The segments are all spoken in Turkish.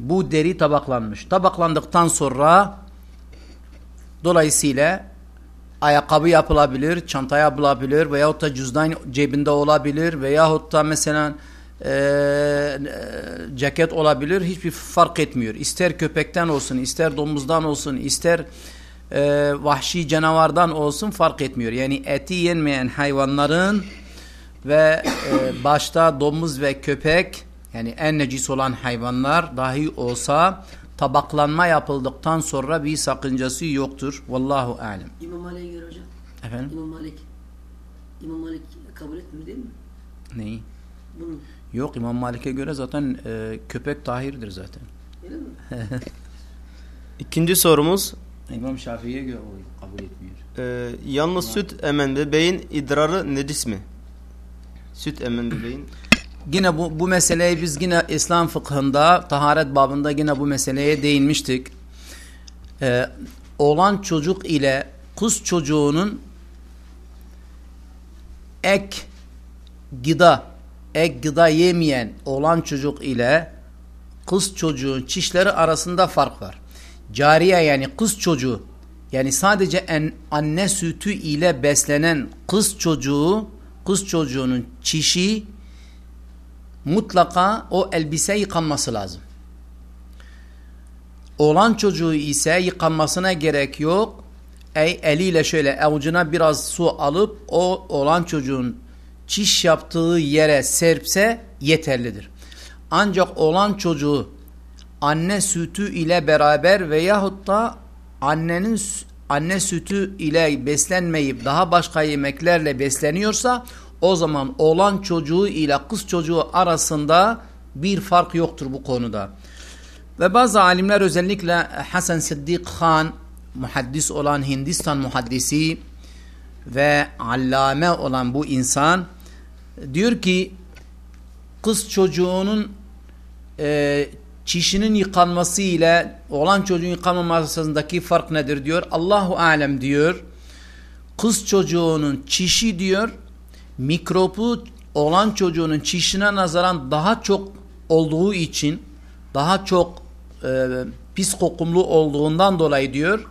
Bu deri tabaklanmış. Tabaklandıktan sonra dolayısıyla ayakkabı yapılabilir, çanta yapılabilir veyahut da cüzdan cebinde olabilir veyahut da mesela e, e, ceket olabilir. Hiçbir fark etmiyor. İster köpekten olsun, ister domuzdan olsun, ister e, vahşi canavardan olsun fark etmiyor. Yani eti yenmeyen hayvanların ve e, başta domuz ve köpek yani en necis olan hayvanlar dahi olsa tabaklanma yapıldıktan sonra bir sakıncası yoktur. Vallahu alem. İmam Malik'e göre hocam. Efendim? İmam Malik. İmam Malik kabul etmiyor değil mi? Neyi? Bunu. Yok İmam Malik'e göre zaten e, köpek tahirdir zaten. Öyle mi? İkinci sorumuz İmam Şafii'ye göre kabul etmiyor. e, yalnız süt emen bebeğin idrarı necis mi? Süt emen bebeğin Yine bu, bu meseleyi biz yine İslam fıkhında, taharet babında yine bu meseleye değinmiştik. Ee, oğlan çocuk ile kız çocuğunun ek gıda, ek gıda yemeyen oğlan çocuk ile kız çocuğun çişleri arasında fark var. Cariye yani kız çocuğu yani sadece en, anne sütü ile beslenen kız çocuğu, kız çocuğunun çişi mutlaka o elbise yıkanması lazım. Oğlan çocuğu ise yıkanmasına gerek yok. Ey eliyle şöyle avucuna biraz su alıp o oğlan çocuğun çiş yaptığı yere serpse yeterlidir. Ancak oğlan çocuğu anne sütü ile beraber veyahut da annenin anne sütü ile beslenmeyip daha başka yemeklerle besleniyorsa o zaman oğlan çocuğu ile kız çocuğu arasında bir fark yoktur bu konuda. Ve bazı alimler özellikle Hasan Siddiq Khan muhaddis olan Hindistan muhaddisi ve allame olan bu insan diyor ki kız çocuğunun e, çişinin yıkanması ile olan çocuğun yıkanmaması arasındaki fark nedir diyor. Allahu alem diyor. Kız çocuğunun çişi diyor mikropu olan çocuğunun çişine nazaran daha çok olduğu için daha çok e, pis kokumlu olduğundan dolayı diyor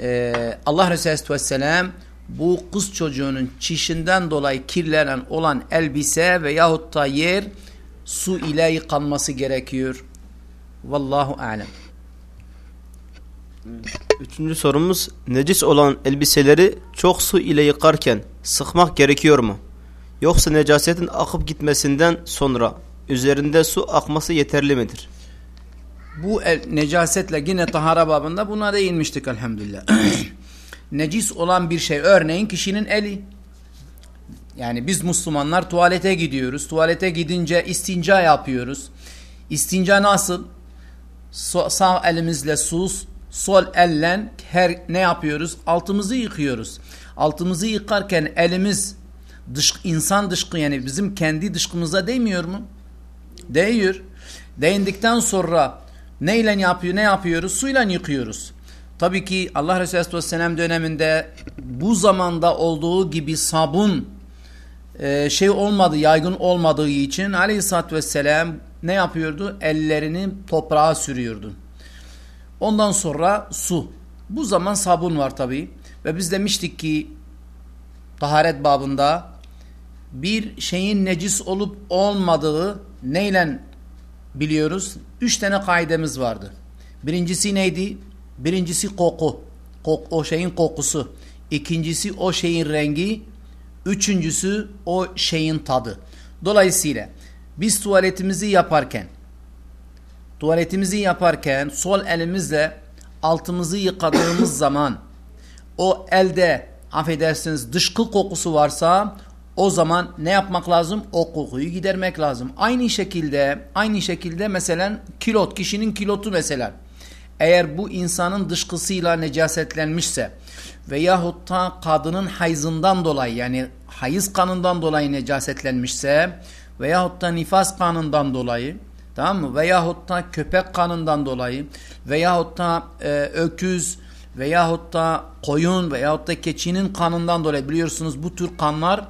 e, Allah Resulü Aleyhisselam bu kız çocuğunun çişinden dolayı kirlenen olan elbise veyahut da yer su ile yıkanması gerekiyor. Vallahu alem. Üçüncü sorumuz necis olan elbiseleri çok su ile yıkarken sıkmak gerekiyor mu? Yoksa necasetin akıp gitmesinden sonra üzerinde su akması yeterli midir? Bu el, necasetle yine tahara babında buna değinmiştik elhamdülillah. Necis olan bir şey örneğin kişinin eli. Yani biz Müslümanlar tuvalete gidiyoruz. Tuvalete gidince istinca yapıyoruz. İstinca nasıl? So, sağ elimizle su, sol elle her ne yapıyoruz? Altımızı yıkıyoruz. Altımızı yıkarken elimiz dış, insan dışkı yani bizim kendi dışkımıza değmiyor mu? Değiyor. Değindikten sonra neyle yapıyor, ne yapıyoruz? Suyla yıkıyoruz. Tabii ki Allah Resulü Aleyhisselam döneminde bu zamanda olduğu gibi sabun e, şey olmadı, yaygın olmadığı için Aleyhisselatü Vesselam ne yapıyordu? Ellerini toprağa sürüyordu. Ondan sonra su. Bu zaman sabun var tabii. Ve biz demiştik ki taharet babında bir şeyin necis olup olmadığı neyle biliyoruz? Üç tane kaidemiz vardı. Birincisi neydi? Birincisi koku. Kok, o şeyin kokusu. İkincisi o şeyin rengi. Üçüncüsü o şeyin tadı. Dolayısıyla biz tuvaletimizi yaparken tuvaletimizi yaparken sol elimizle altımızı yıkadığımız zaman o elde affedersiniz dışkı kokusu varsa o zaman ne yapmak lazım? O kokuyu gidermek lazım. Aynı şekilde aynı şekilde mesela kilot kişinin kilotu mesela eğer bu insanın dışkısıyla necasetlenmişse veyahut da kadının hayzından dolayı yani hayız kanından dolayı necasetlenmişse veyahut da nifas kanından dolayı tamam mı? Veyahut da köpek kanından dolayı veyahut da e, öküz veyahut da koyun veyahut da keçinin kanından dolayı biliyorsunuz bu tür kanlar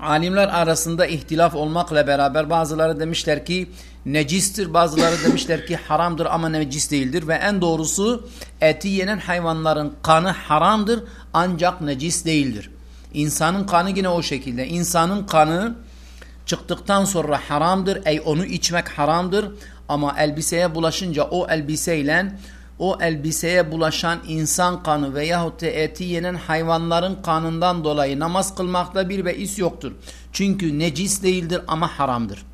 alimler arasında ihtilaf olmakla beraber bazıları demişler ki necistir, bazıları demişler ki haramdır ama necis değildir ve en doğrusu eti yenen hayvanların kanı haramdır ancak necis değildir. İnsanın kanı yine o şekilde. İnsanın kanı çıktıktan sonra haramdır. Ey onu içmek haramdır. Ama elbiseye bulaşınca o elbiseyle o elbiseye bulaşan insan kanı veyahut da eti yenen hayvanların kanından dolayı namaz kılmakta bir beis yoktur. Çünkü necis değildir ama haramdır.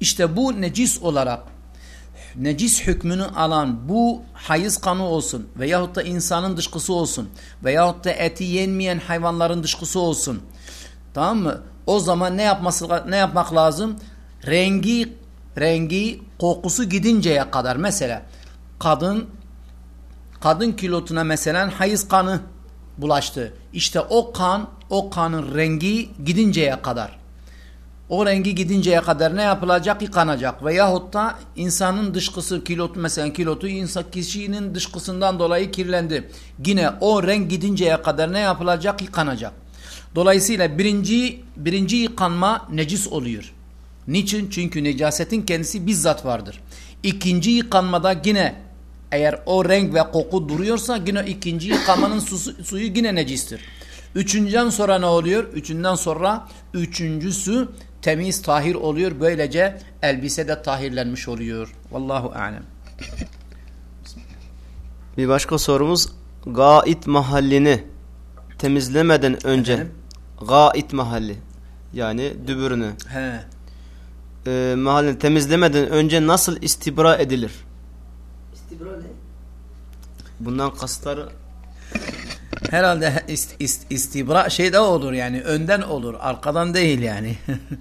İşte bu necis olarak necis hükmünü alan bu hayız kanı olsun veyahut da insanın dışkısı olsun veyahut da eti yenmeyen hayvanların dışkısı olsun. Tamam mı? O zaman ne yapması ne yapmak lazım? Rengi rengi kokusu gidinceye kadar mesela kadın kadın kilotuna mesela hayız kanı bulaştı. İşte o kan o kanın rengi gidinceye kadar o rengi gidinceye kadar ne yapılacak? Yıkanacak. Veyahut da insanın dışkısı kilotu mesela kilotu insan kişinin dışkısından dolayı kirlendi. Yine o renk gidinceye kadar ne yapılacak? Yıkanacak. Dolayısıyla birinci, birinci yıkanma necis oluyor. Niçin? Çünkü necasetin kendisi bizzat vardır. İkinci yıkanmada yine eğer o renk ve koku duruyorsa yine ikinci yıkamanın su, suyu yine necistir. Üçüncüden sonra ne oluyor? Üçünden sonra üçüncüsü temiz tahir oluyor. Böylece elbise de tahirlenmiş oluyor. Vallahu alem. Bir başka sorumuz gait mahallini temizlemeden önce Efendim? gait mahalli yani dübürünü He. e, mahallini temizlemeden önce nasıl istibra edilir? İstibra ne? Bundan kasıtları Herhalde ist, ist, istibra şey de olur yani önden olur arkadan değil yani.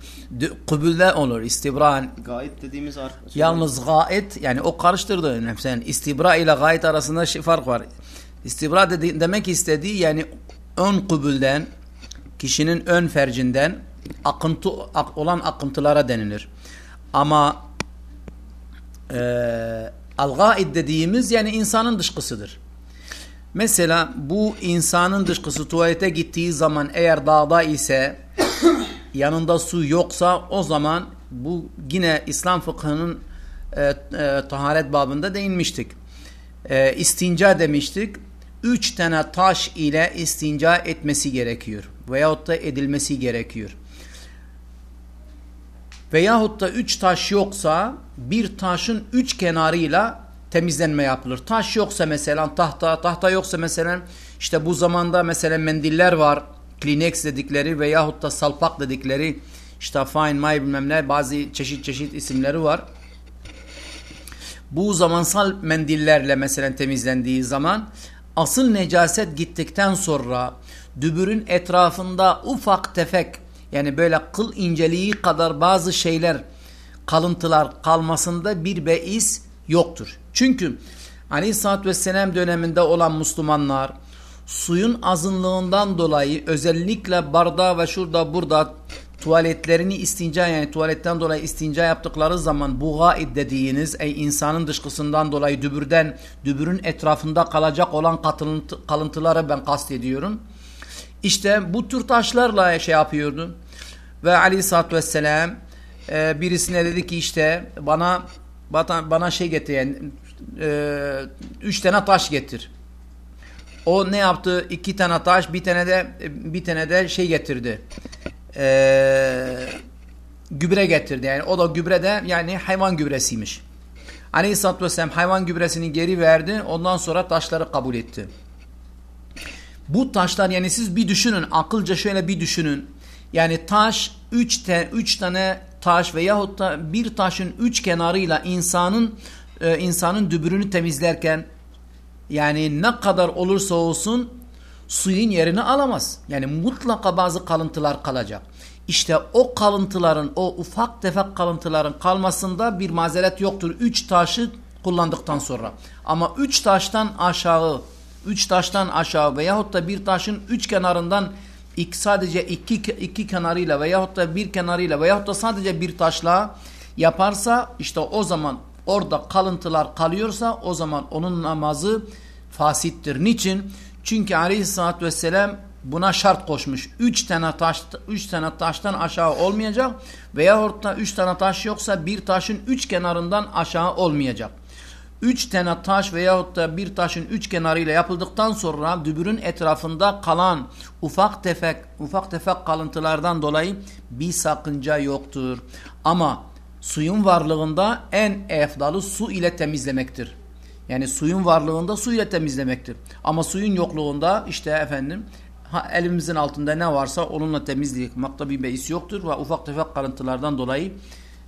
Kubülde olur istibra. gait dediğimiz ar- Yalnız gayet yani o karıştırdı. Mesela istibra ile gayet arasında şey fark var. İstibra dedi, demek istediği yani ön kubülden kişinin ön fercinden akıntı ak, olan akıntılara denilir. Ama e, al-gaid dediğimiz yani insanın dışkısıdır. Mesela bu insanın dışkısı tuvalete gittiği zaman eğer dağda ise yanında su yoksa o zaman bu yine İslam fıkhının e, e, taharet babında değinmiştik. E, istinca demiştik. Üç tane taş ile istinca etmesi gerekiyor. Veyahut da edilmesi gerekiyor. Veyahut da üç taş yoksa bir taşın üç kenarıyla temizlenme yapılır. Taş yoksa mesela tahta, tahta yoksa mesela işte bu zamanda mesela mendiller var. Kleenex dedikleri veyahut da salpak dedikleri işte fine my bilmem ne bazı çeşit çeşit isimleri var. Bu zamansal mendillerle mesela temizlendiği zaman asıl necaset gittikten sonra dübürün etrafında ufak tefek yani böyle kıl inceliği kadar bazı şeyler kalıntılar kalmasında bir beis yoktur. Çünkü Aleyhisselatü Vesselam döneminde olan Müslümanlar suyun azınlığından dolayı özellikle bardağı ve şurada burada tuvaletlerini istinca yani tuvaletten dolayı istinca yaptıkları zaman bu gaid dediğiniz ey insanın dışkısından dolayı dübürden dübürün etrafında kalacak olan kalıntı, kalıntıları ben kastediyorum. İşte bu tür taşlarla şey yapıyordu. Ve aleyhissalatü vesselam e, birisine dedi ki işte bana, bana şey getir yani e, üç tane taş getir. O ne yaptı? İki tane taş, bir tane de bir tane de şey getirdi. E, gübre getirdi. Yani o da gübre de yani hayvan gübresiymiş. Aleyhisselatü Vesselam hayvan gübresini geri verdi. Ondan sonra taşları kabul etti. Bu taşlar yani siz bir düşünün. Akılca şöyle bir düşünün. Yani taş üç, te, üç tane taş veyahut da bir taşın üç kenarıyla insanın e, insanın dübürünü temizlerken yani ne kadar olursa olsun suyun yerini alamaz. Yani mutlaka bazı kalıntılar kalacak. İşte o kalıntıların, o ufak tefek kalıntıların kalmasında bir mazeret yoktur. Üç taşı kullandıktan sonra. Ama üç taştan aşağı, üç taştan aşağı veyahut da bir taşın üç kenarından iki, sadece iki, iki kenarıyla veyahut da bir kenarıyla veyahut da sadece bir taşla yaparsa işte o zaman orada kalıntılar kalıyorsa o zaman onun namazı fasittir. Niçin? Çünkü aleyhissalatü vesselam buna şart koşmuş. Üç tane taş, üç tane taştan aşağı olmayacak veya da üç tane taş yoksa bir taşın üç kenarından aşağı olmayacak. Üç tane taş veyahut da bir taşın üç kenarıyla yapıldıktan sonra dübürün etrafında kalan ufak tefek ufak tefek kalıntılardan dolayı bir sakınca yoktur. Ama suyun varlığında en efdalı su ile temizlemektir. Yani suyun varlığında su ile temizlemektir. Ama suyun yokluğunda işte efendim elimizin altında ne varsa onunla temizlemakta bir beis yoktur ve ufak tefek kalıntılardan dolayı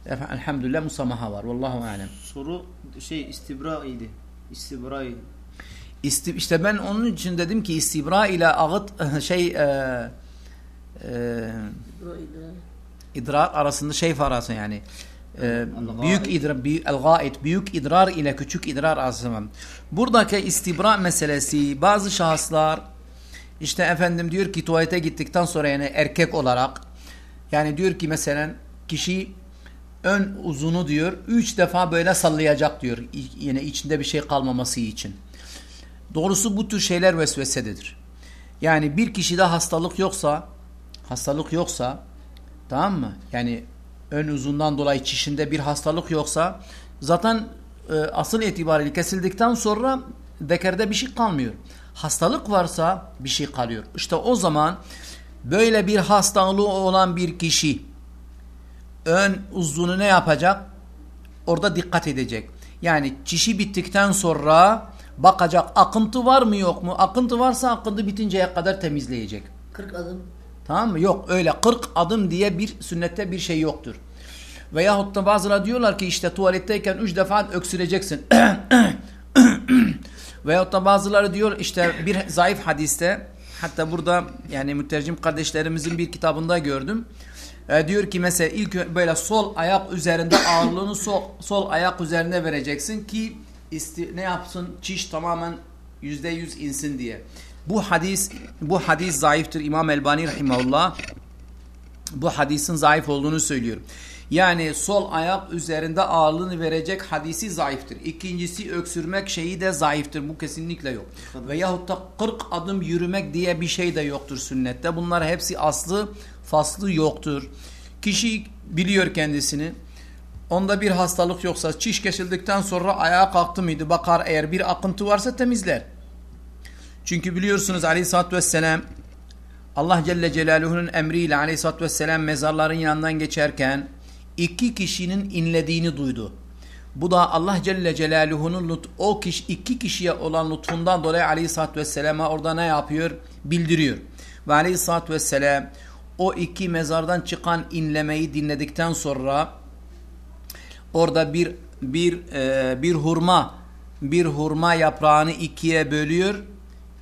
elhamdülillah musamaha var. Vallahu alem. Soru şey istibra idi. İstibra idi. İsti, işte ben onun için dedim ki istibra ile ağıt şey e, e, idrar arasında şey farası yani e, büyük idrar büyük el büyük idrar ile küçük idrar arasında. Buradaki istibra meselesi bazı şahıslar işte efendim diyor ki tuvalete gittikten sonra yani erkek olarak yani diyor ki mesela kişi ön uzunu diyor üç defa böyle sallayacak diyor yine içinde bir şey kalmaması için. Doğrusu bu tür şeyler vesvesededir. Yani bir kişide hastalık yoksa hastalık yoksa tamam mı? Yani ön uzundan dolayı çişinde bir hastalık yoksa zaten e, asıl itibariyle kesildikten sonra dekerde bir şey kalmıyor. Hastalık varsa bir şey kalıyor. İşte o zaman böyle bir hastalığı olan bir kişi ön uzunu ne yapacak? Orada dikkat edecek. Yani çişi bittikten sonra bakacak akıntı var mı yok mu? Akıntı varsa akıntı bitinceye kadar temizleyecek. 40 adım. Tamam mı? Yok öyle 40 adım diye bir sünnette bir şey yoktur. Veyahut da bazıları diyorlar ki işte tuvaletteyken 3 defa öksüreceksin. Veyahut da bazıları diyor işte bir zayıf hadiste hatta burada yani mütercim kardeşlerimizin bir kitabında gördüm. E, diyor ki mesela ilk böyle sol ayak üzerinde ağırlığını sol, sol ayak üzerine vereceksin ki isti, ne yapsın çiş tamamen yüzde yüz insin diye. Bu hadis bu hadis zayıftır İmam Elbani rahimahullah. Bu hadisin zayıf olduğunu söylüyor. Yani sol ayak üzerinde ağırlığını verecek hadisi zayıftır. İkincisi öksürmek şeyi de zayıftır. Bu kesinlikle yok. Veyahut da 40 adım yürümek diye bir şey de yoktur sünnette. Bunlar hepsi aslı faslı yoktur. Kişi biliyor kendisini. Onda bir hastalık yoksa çiş kesildikten sonra ayağa kalktı mıydı bakar eğer bir akıntı varsa temizler. Çünkü biliyorsunuz aleyhissalatü vesselam Allah Celle Celaluhu'nun emriyle aleyhissalatü vesselam mezarların yanından geçerken iki kişinin inlediğini duydu. Bu da Allah Celle Celaluhu'nun o kişi, iki kişiye olan lütfundan dolayı aleyhissalatü vesselama orada ne yapıyor? Bildiriyor. Ve aleyhissalatü vesselam o iki mezardan çıkan inlemeyi dinledikten sonra orada bir bir e, bir hurma bir hurma yaprağını ikiye bölüyor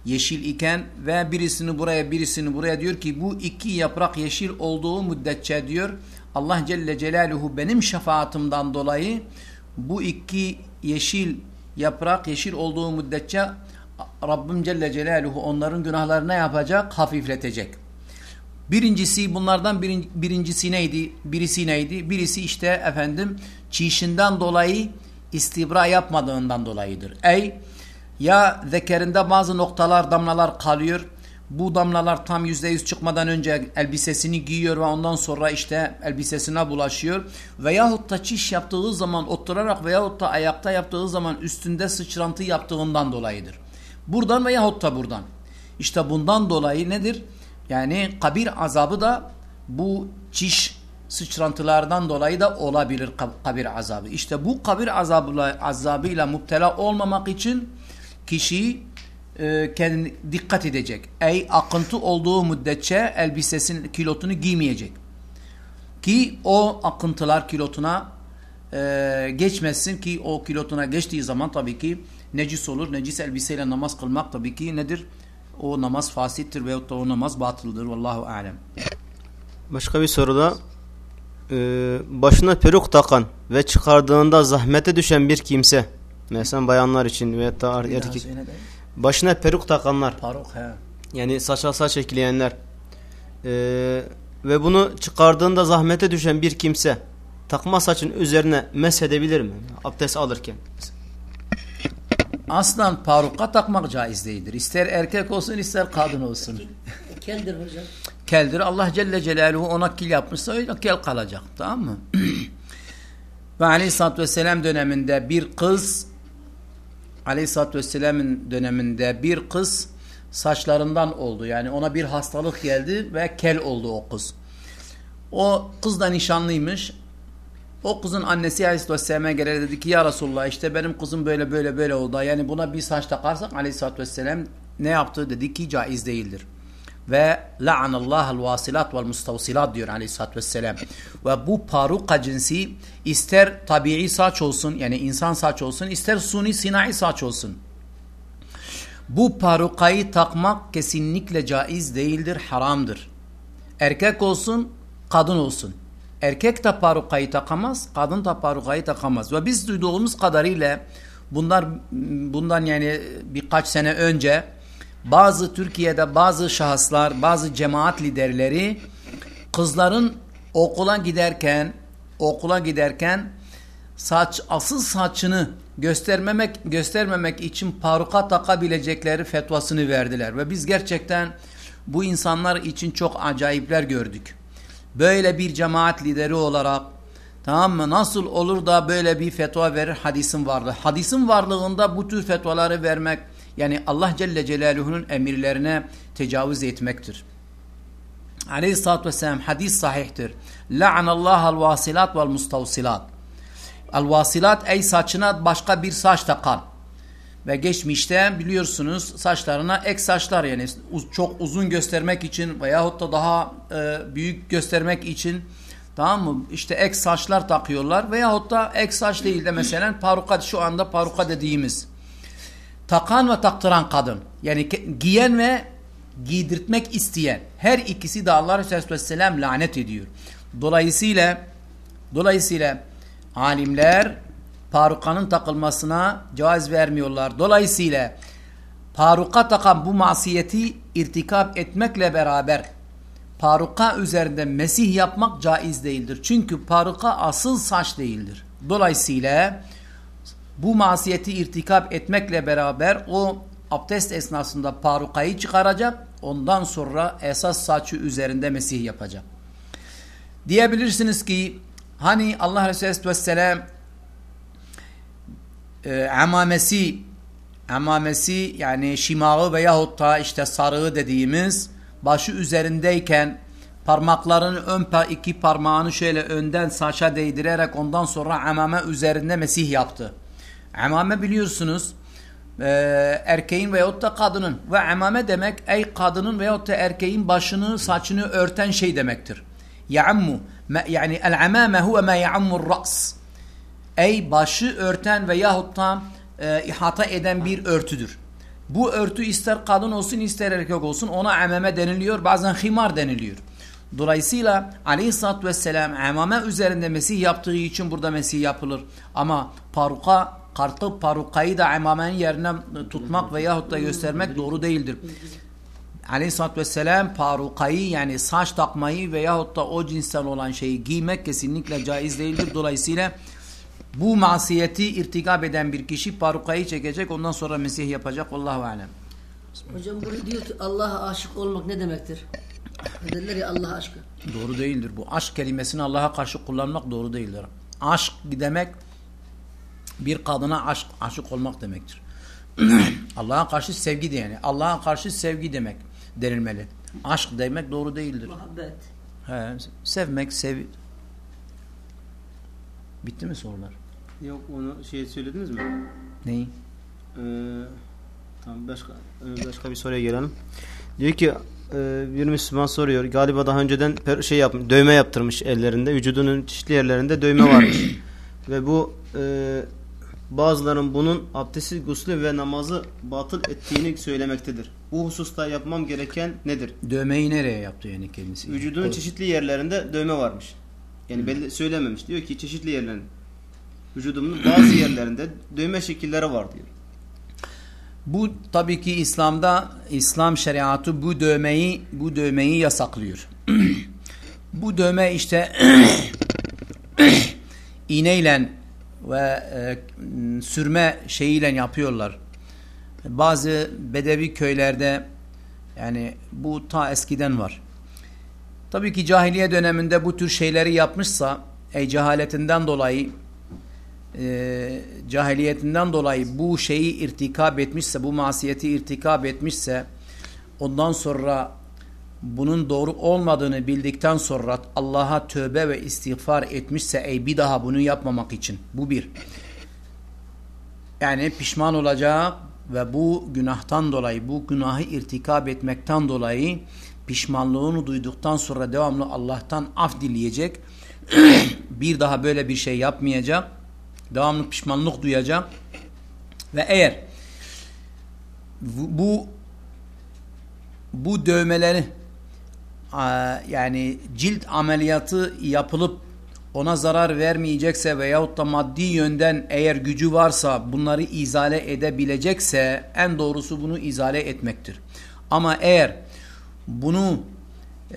yeşil iken ve birisini buraya birisini buraya diyor ki bu iki yaprak yeşil olduğu müddetçe diyor Allah Celle Celaluhu benim şefaatimden dolayı bu iki yeşil yaprak yeşil olduğu müddetçe Rabbim Celle Celaluhu onların günahlarını yapacak? Hafifletecek. Birincisi bunlardan birin, birincisi neydi? Birisi neydi? Birisi işte efendim çişinden dolayı istibra yapmadığından dolayıdır. Ey ya zekerinde bazı noktalar damlalar kalıyor. Bu damlalar tam yüzde yüz çıkmadan önce elbisesini giyiyor ve ondan sonra işte elbisesine bulaşıyor. Veyahut da çiş yaptığı zaman oturarak veyahut da ayakta yaptığı zaman üstünde sıçrantı yaptığından dolayıdır. Buradan veyahut da buradan. İşte bundan dolayı nedir? Yani kabir azabı da bu çiş sıçrantılardan dolayı da olabilir kabir azabı. İşte bu kabir azabıyla, azabıyla müptela olmamak için kişi e, kendini dikkat edecek. Ey akıntı olduğu müddetçe elbisesinin kilotunu giymeyecek. Ki o akıntılar kilotuna e, geçmesin ki o kilotuna geçtiği zaman tabii ki necis olur. Necis elbiseyle namaz kılmak tabii ki nedir? O namaz fasittir veyahut da o namaz batıldır. Vallahu alem. Başka bir soruda e, başına peruk takan ve çıkardığında zahmete düşen bir kimse mesela bayanlar için veya da erkek başına peruk takanlar Paruk he. yani saça saç ekleyenler e, ve bunu çıkardığında zahmete düşen bir kimse takma saçın üzerine mesedebilir mi? Abdest alırken. Aslan paruka takmak caiz değildir. İster erkek olsun ister kadın olsun. Keldir hocam. keldir. Allah Celle Celaluhu ona kil yapmışsa öyle kel kalacak. Tamam mı? Ve Aleyhisselatü Vesselam döneminde bir kız Aleyhisselatü Vesselam'ın döneminde bir kız saçlarından oldu. Yani ona bir hastalık geldi ve kel oldu o kız. O kız da nişanlıymış. O kızın annesi Aleyhisselatü Vesselam'a gelir dedi ki ya Resulullah işte benim kızım böyle böyle böyle oldu. Yani buna bir saç takarsak Aleyhisselatü Vesselam ne yaptı? Dedi ki caiz değildir. Ve la'anallahal vasilat vel mustavsilat diyor Aleyhisselatü Vesselam. Ve bu paruka cinsi ister tabii saç olsun yani insan saç olsun ister suni sinai saç olsun. Bu parukayı takmak kesinlikle caiz değildir, haramdır. Erkek olsun, kadın olsun. Erkek de parukayı takamaz, kadın da parukayı takamaz. Ve biz duyduğumuz kadarıyla bunlar bundan yani birkaç sene önce bazı Türkiye'de bazı şahıslar, bazı cemaat liderleri kızların okula giderken okula giderken saç asıl saçını göstermemek göstermemek için paruka takabilecekleri fetvasını verdiler ve biz gerçekten bu insanlar için çok acayipler gördük. Böyle bir cemaat lideri olarak tamam mı nasıl olur da böyle bir fetva verir hadisin varlığı. Hadisin varlığında bu tür fetvaları vermek yani Allah Celle Celaluhu'nun emirlerine tecavüz etmektir. Aleyhisselatü Vesselam hadis sahihtir. La'anallahal vasilat vel mustavsilat. Al vasilat ey saçına başka bir saç takan. Ve geçmişte biliyorsunuz saçlarına ek saçlar yani çok uzun göstermek için veyahut da daha e, büyük göstermek için tamam mı? İşte ek saçlar takıyorlar veyahut da ek saç değil de mesela paruka şu anda paruka dediğimiz. Takan ve taktıran kadın yani giyen ve giydirtmek isteyen her ikisi de Allah Resulü Aleyhisselam lanet ediyor. Dolayısıyla dolayısıyla alimler parukanın takılmasına caiz vermiyorlar. Dolayısıyla paruka takan bu masiyeti irtikap etmekle beraber paruka üzerinde mesih yapmak caiz değildir. Çünkü paruka asıl saç değildir. Dolayısıyla masiyeti irtikap etmekle beraber o abdest esnasında parukayı çıkaracak. Ondan sonra esas saçı üzerinde mesih yapacak. Diyebilirsiniz ki hani Allah Resulü Vesselam e, amamesi amamesi yani şimağı veyahut da işte sarığı dediğimiz başı üzerindeyken parmaklarının ön iki parmağını şöyle önden saça değdirerek ondan sonra amame üzerinde mesih yaptı. Amame biliyorsunuz e, erkeğin veyahut da kadının ve amame demek ey kadının veyahut da erkeğin başını saçını örten şey demektir. Ya'ammu yani el amame huve ma ya'ammur ra's ey başı örten veyahut da e, ihata eden bir örtüdür. Bu örtü ister kadın olsun ister erkek olsun ona ameme deniliyor bazen himar deniliyor. Dolayısıyla aleyhissalatü vesselam amame üzerinde mesih yaptığı için burada mesih yapılır. Ama paruka kartı parukayı da amamenin yerine tutmak veyahut da göstermek doğru değildir. Aleyhisselatü Vesselam parukayı yani saç takmayı veyahut da o cinsten olan şeyi giymek kesinlikle caiz değildir. Dolayısıyla bu masiyeti irtikab eden bir kişi parukayı çekecek ondan sonra mesih yapacak. Allahu alem. Hocam burada diyor ki Allah'a aşık olmak ne demektir? Derler ya Allah aşkı. Doğru değildir. Bu aşk kelimesini Allah'a karşı kullanmak doğru değildir. Aşk demek bir kadına aşk, aşık olmak demektir. Allah'a karşı sevgi de yani. Allah'a karşı sevgi demek denilmeli. Aşk demek doğru değildir. Muhabbet. He, sevmek, sev... Bitti mi sorular? Yok onu şey söylediniz mi? Neyi? Ee, tamam başka e, başka bir soruya gelelim. Diyor ki e, bir Müslüman soruyor. Galiba daha önceden şey yapmış, dövme yaptırmış ellerinde. Vücudunun çeşitli yerlerinde dövme varmış. Ve bu e, bazıların bunun abdesti, guslü ve namazı batıl ettiğini söylemektedir. Bu hususta yapmam gereken nedir? Dövmeyi nereye yaptı yani kendisi? Vücudunun çeşitli yerlerinde dövme varmış. Yani belli söylememiş. Diyor ki çeşitli yerlerin vücudumun bazı yerlerinde dövme şekilleri var diyor. Bu tabii ki İslam'da İslam şeriatı bu dövmeyi bu dövmeyi yasaklıyor. bu dövme işte iğneyle ve e, sürme şeyiyle yapıyorlar. Bazı bedevi köylerde Yani bu ta eskiden var. Tabii ki cahiliye döneminde bu tür şeyleri yapmışsa ey cehaletinden dolayı e, cahiliyetinden dolayı bu şeyi irtikab etmişse, bu masiyeti irtikab etmişse ondan sonra bunun doğru olmadığını bildikten sonra Allah'a tövbe ve istiğfar etmişse ey bir daha bunu yapmamak için. Bu bir. Yani pişman olacak ve bu günahtan dolayı, bu günahı irtikab etmekten dolayı pişmanlığını duyduktan sonra devamlı Allah'tan af dileyecek. bir daha böyle bir şey yapmayacak. Devamlı pişmanlık duyacak. Ve eğer bu bu dövmeleri yani cilt ameliyatı yapılıp ona zarar vermeyecekse veyahut da maddi yönden eğer gücü varsa bunları izale edebilecekse en doğrusu bunu izale etmektir. Ama eğer bunu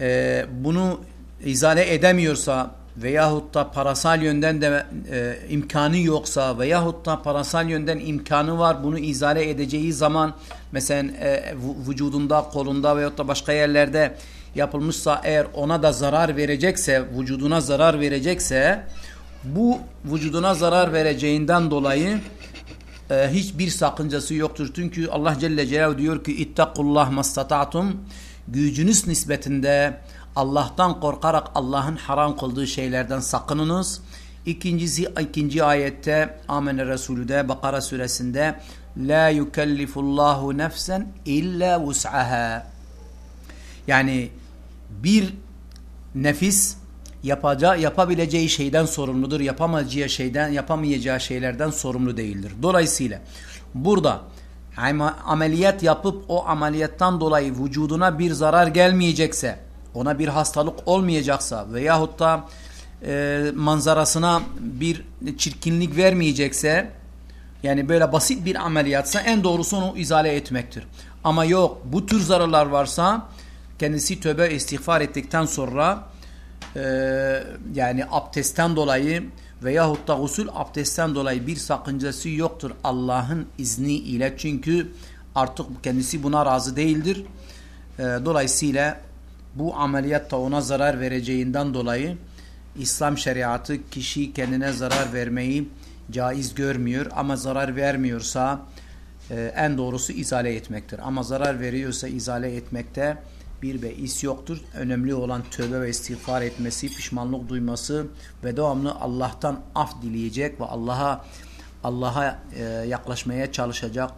e, bunu izale edemiyorsa veyahut da parasal yönden de e, imkanı yoksa veyahut da parasal yönden imkanı var bunu izale edeceği zaman mesela e, vücudunda kolunda veyahut da başka yerlerde yapılmışsa eğer ona da zarar verecekse vücuduna zarar verecekse bu vücuduna zarar vereceğinden dolayı e, hiçbir sakıncası yoktur. Çünkü Allah Celle Celaluhu diyor ki ittakullah mastata'tum gücünüz nispetinde Allah'tan korkarak Allah'ın haram kıldığı şeylerden sakınınız. İkincisi ikinci ayette Amene Resulü de Bakara suresinde La yukellifullahu nefsen illa vus'aha yani bir nefis yapacağı, yapabileceği şeyden sorumludur. Yapamayacağı şeyden, yapamayacağı şeylerden sorumlu değildir. Dolayısıyla burada ameliyat yapıp o ameliyattan dolayı vücuduna bir zarar gelmeyecekse, ona bir hastalık olmayacaksa veyahut da e, manzarasına bir çirkinlik vermeyecekse, yani böyle basit bir ameliyatsa en doğrusu onu izale etmektir. Ama yok bu tür zararlar varsa kendisi tövbe istiğfar ettikten sonra e, yani abdestten dolayı veyahut da gusül abdestten dolayı bir sakıncası yoktur Allah'ın izni ile çünkü artık kendisi buna razı değildir. E, dolayısıyla bu ameliyatta ona zarar vereceğinden dolayı İslam şeriatı kişi kendine zarar vermeyi caiz görmüyor ama zarar vermiyorsa e, en doğrusu izale etmektir. Ama zarar veriyorsa izale etmekte bir beis yoktur. Önemli olan tövbe ve istiğfar etmesi, pişmanlık duyması ve devamlı Allah'tan af dileyecek ve Allah'a Allah'a e, yaklaşmaya çalışacak.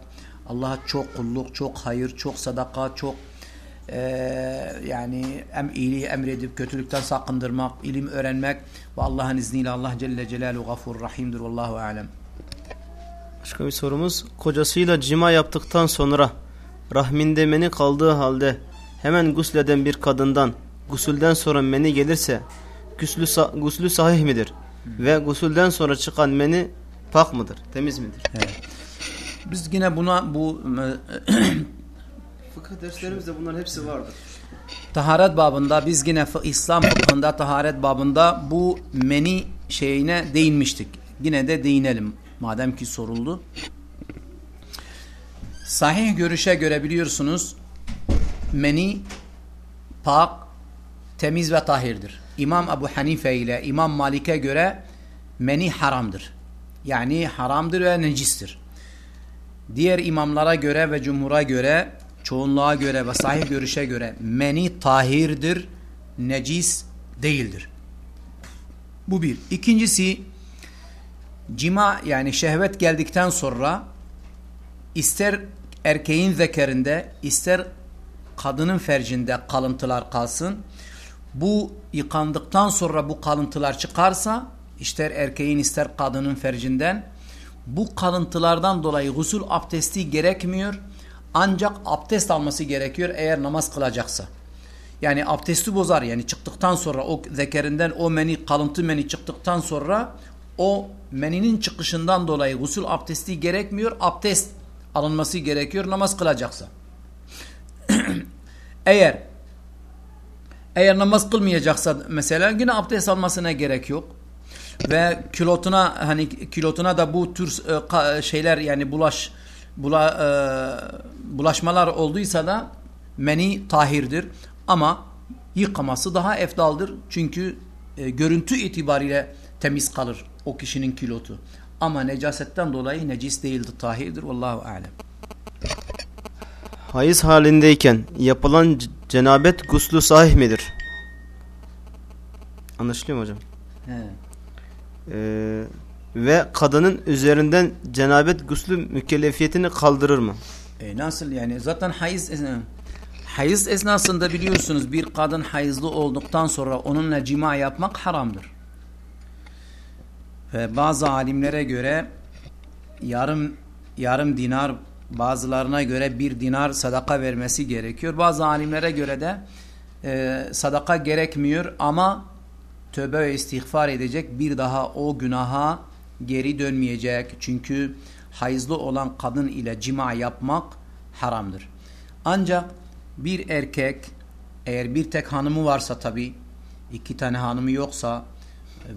Allah'a çok kulluk, çok hayır, çok sadaka, çok e, yani em iyiliği emredip kötülükten sakındırmak, ilim öğrenmek ve Allah'ın izniyle Allah Celle Celaluhu gafur rahimdir. Vallahu alem. Başka bir sorumuz. Kocasıyla cima yaptıktan sonra rahminde meni kaldığı halde hemen gusleden bir kadından gusülden sonra meni gelirse guslü, guslü sahih midir? Ve gusülden sonra çıkan meni pak mıdır? Temiz midir? Evet. Biz yine buna bu fıkıh derslerimizde bunların hepsi vardır. Taharet babında biz yine İslam fıkhında taharet babında bu meni şeyine değinmiştik. Yine de değinelim madem ki soruldu. Sahih görüşe göre biliyorsunuz meni pak, temiz ve tahirdir. İmam Ebu Hanife ile İmam Malik'e göre meni haramdır. Yani haramdır ve necistir. Diğer imamlara göre ve cumhura göre, çoğunluğa göre ve sahih görüşe göre meni tahirdir, necis değildir. Bu bir. İkincisi cima yani şehvet geldikten sonra ister erkeğin zekerinde ister kadının fercinde kalıntılar kalsın. Bu yıkandıktan sonra bu kalıntılar çıkarsa ister erkeğin ister kadının fercinden bu kalıntılardan dolayı gusül abdesti gerekmiyor. Ancak abdest alması gerekiyor eğer namaz kılacaksa. Yani abdesti bozar yani çıktıktan sonra o zekerinden o meni kalıntı meni çıktıktan sonra o meninin çıkışından dolayı gusül abdesti gerekmiyor. Abdest alınması gerekiyor namaz kılacaksa. eğer eğer namaz kılmayacaksa mesela yine abdest almasına gerek yok. Ve kilotuna hani kilotuna da bu tür e, şeyler yani bulaş bula, e, bulaşmalar olduysa da meni tahirdir ama yıkaması daha efdaldır. Çünkü e, görüntü itibariyle temiz kalır o kişinin kilotu. Ama necasetten dolayı necis değildir, tahirdir. Vallahu alem. Hayız halindeyken yapılan cenabet guslu sahih midir? Anlaşılıyor mu hocam? He. Ee, ve kadının üzerinden cenabet guslü mükellefiyetini kaldırır mı? E nasıl yani? Zaten hayız hayız esnasında biliyorsunuz bir kadın hayızlı olduktan sonra onunla cima yapmak haramdır. Ve bazı alimlere göre yarım yarım dinar bazılarına göre bir dinar sadaka vermesi gerekiyor. Bazı alimlere göre de e, sadaka gerekmiyor ama tövbe ve istiğfar edecek bir daha o günaha geri dönmeyecek. Çünkü hayızlı olan kadın ile cima yapmak haramdır. Ancak bir erkek eğer bir tek hanımı varsa tabi iki tane hanımı yoksa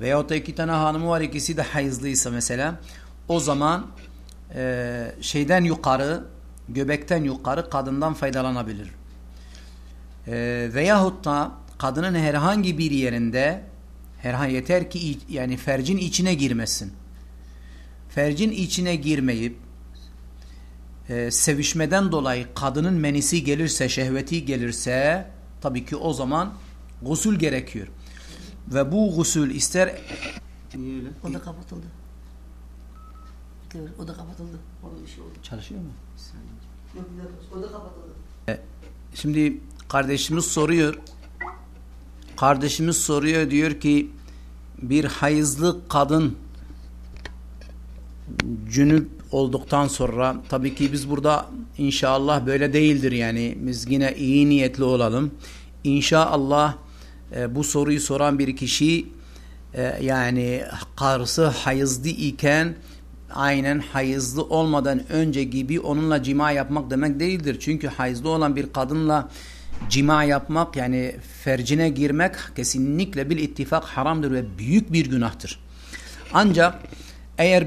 veyahut da iki tane hanımı var ikisi de hayızlıysa mesela o zaman e, şeyden yukarı göbekten yukarı kadından faydalanabilir. E, veyahut da kadının herhangi bir yerinde herhangi yeter ki yani fercin içine girmesin. Fercin içine girmeyip e, sevişmeden dolayı kadının menisi gelirse, şehveti gelirse tabii ki o zaman gusül gerekiyor. Ve bu gusül ister Niye öyle? O da kapatıldı. Evet, o da kapatıldı. Orada bir şey oldu. çalışıyor mu? Yok, bir dakika, O da kapatıldı. Şimdi kardeşimiz soruyor. Kardeşimiz soruyor diyor ki bir hayızlı kadın cünüp olduktan sonra tabii ki biz burada inşallah böyle değildir yani biz yine iyi niyetli olalım. İnşallah e, bu soruyu soran bir kişi e, yani karısı hayızlı iken aynen hayızlı olmadan önce gibi onunla cima yapmak demek değildir. Çünkü hayızlı olan bir kadınla cima yapmak yani fercine girmek kesinlikle bir ittifak haramdır ve büyük bir günahtır. Ancak eğer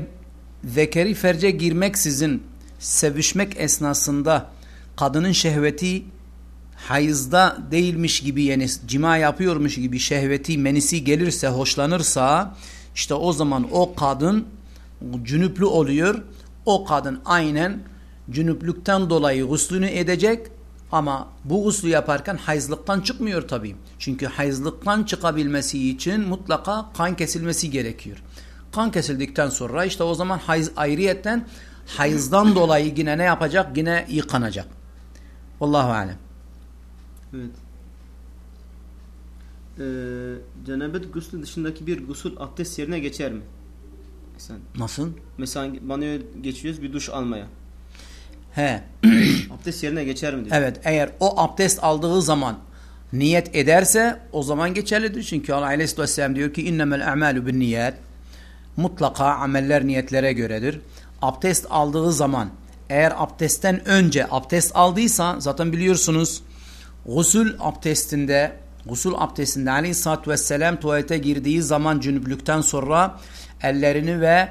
zekeri ferce girmeksizin sevişmek esnasında kadının şehveti hayızda değilmiş gibi yani cima yapıyormuş gibi şehveti menisi gelirse hoşlanırsa işte o zaman o kadın cünüplü oluyor. O kadın aynen cünüplükten dolayı guslünü edecek ama bu guslü yaparken hayızlıktan çıkmıyor tabii. Çünkü hayızlıktan çıkabilmesi için mutlaka kan kesilmesi gerekiyor. Kan kesildikten sonra işte o zaman hayız ayrıyetten hayızdan dolayı yine ne yapacak? Yine yıkanacak. Wallahu alem. Evet. Ee, cenabet guslü dışındaki bir gusül abdest yerine geçer mi? Mesela, Nasıl? mesela banyoya geçiyoruz bir duş almaya. He. Abdest yerine geçer mi diyor. Evet eğer o abdest aldığı zaman niyet ederse o zaman geçerlidir. Çünkü Allah Aleyhisselatü Vesselam diyor ki innemel a'malu bin niyet mutlaka ameller niyetlere göredir. Abdest aldığı zaman eğer abdestten önce abdest aldıysa zaten biliyorsunuz gusül abdestinde gusül abdestinde Aleyhisselatü Vesselam tuvalete girdiği zaman cünüplükten sonra ellerini ve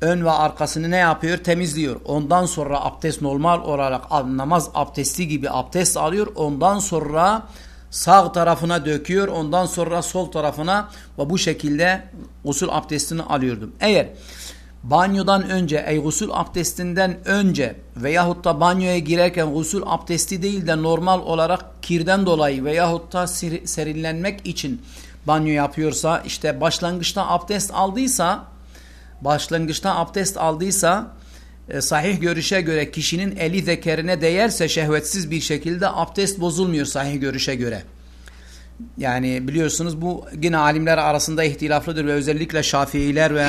ön ve arkasını ne yapıyor? Temizliyor. Ondan sonra abdest normal olarak namaz abdesti gibi abdest alıyor. Ondan sonra sağ tarafına döküyor. Ondan sonra sol tarafına ve bu şekilde gusül abdestini alıyordum. Eğer banyodan önce, ey gusül abdestinden önce veyahut da banyoya girerken gusül abdesti değil de normal olarak kirden dolayı veyahut da serinlenmek için banyo yapıyorsa, işte başlangıçta abdest aldıysa, başlangıçta abdest aldıysa e, sahih görüşe göre kişinin eli zekerine değerse şehvetsiz bir şekilde abdest bozulmuyor sahih görüşe göre. Yani biliyorsunuz bu yine alimler arasında ihtilaflıdır ve özellikle Şafiiler ve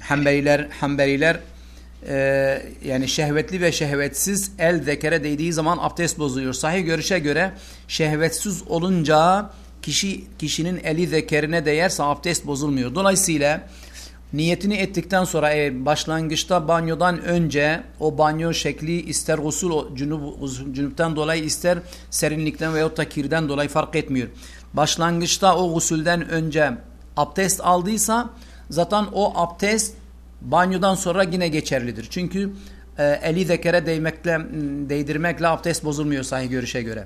Hanbeliler, Hanbeliler e, yani şehvetli ve şehvetsiz el zekere değdiği zaman abdest bozuluyor. Sahih görüşe göre şehvetsiz olunca kişi kişinin eli zekerine değerse abdest bozulmuyor. Dolayısıyla niyetini ettikten sonra eğer başlangıçta banyodan önce o banyo şekli ister gusül cünüp, cünüpten dolayı ister serinlikten veyahut da kirden dolayı fark etmiyor. Başlangıçta o gusülden önce abdest aldıysa zaten o abdest banyodan sonra yine geçerlidir. Çünkü e, eli zekere değmekle, değdirmekle abdest bozulmuyor sahih görüşe göre.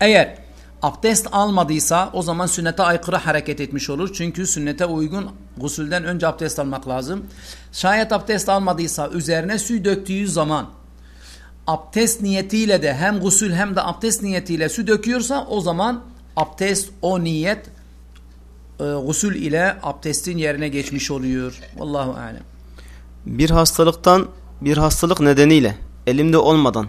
Eğer abdest almadıysa o zaman sünnete aykırı hareket etmiş olur. Çünkü sünnete uygun gusülden önce abdest almak lazım. Şayet abdest almadıysa üzerine su döktüğü zaman abdest niyetiyle de hem gusül hem de abdest niyetiyle su döküyorsa o zaman abdest o niyet e, gusül ile abdestin yerine geçmiş oluyor. Vallahu alem. Bir hastalıktan bir hastalık nedeniyle elimde olmadan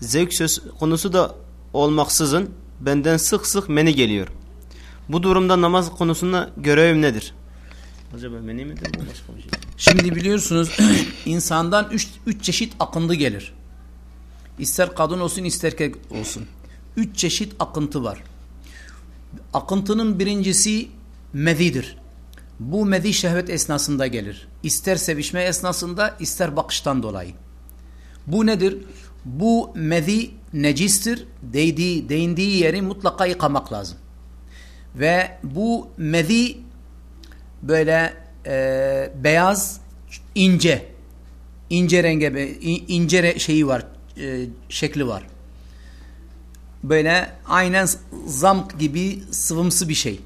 zevk söz konusu da olmaksızın benden sık sık meni geliyor. Bu durumda namaz konusunda görevim nedir? Acaba meni midir bu başka bir şey? Şimdi biliyorsunuz insandan üç, üç çeşit akıntı gelir. İster kadın olsun ister erkek olsun. Üç çeşit akıntı var. Akıntının birincisi mezidir. Bu mezi şehvet esnasında gelir. İster sevişme esnasında ister bakıştan dolayı. Bu nedir? Bu mezi necistir. Değdiği, değindiği yeri mutlaka yıkamak lazım. Ve bu mezi böyle e, beyaz, ince, ince renge, ince şeyi var, e, şekli var. Böyle aynen zamk gibi sıvımsı bir şey.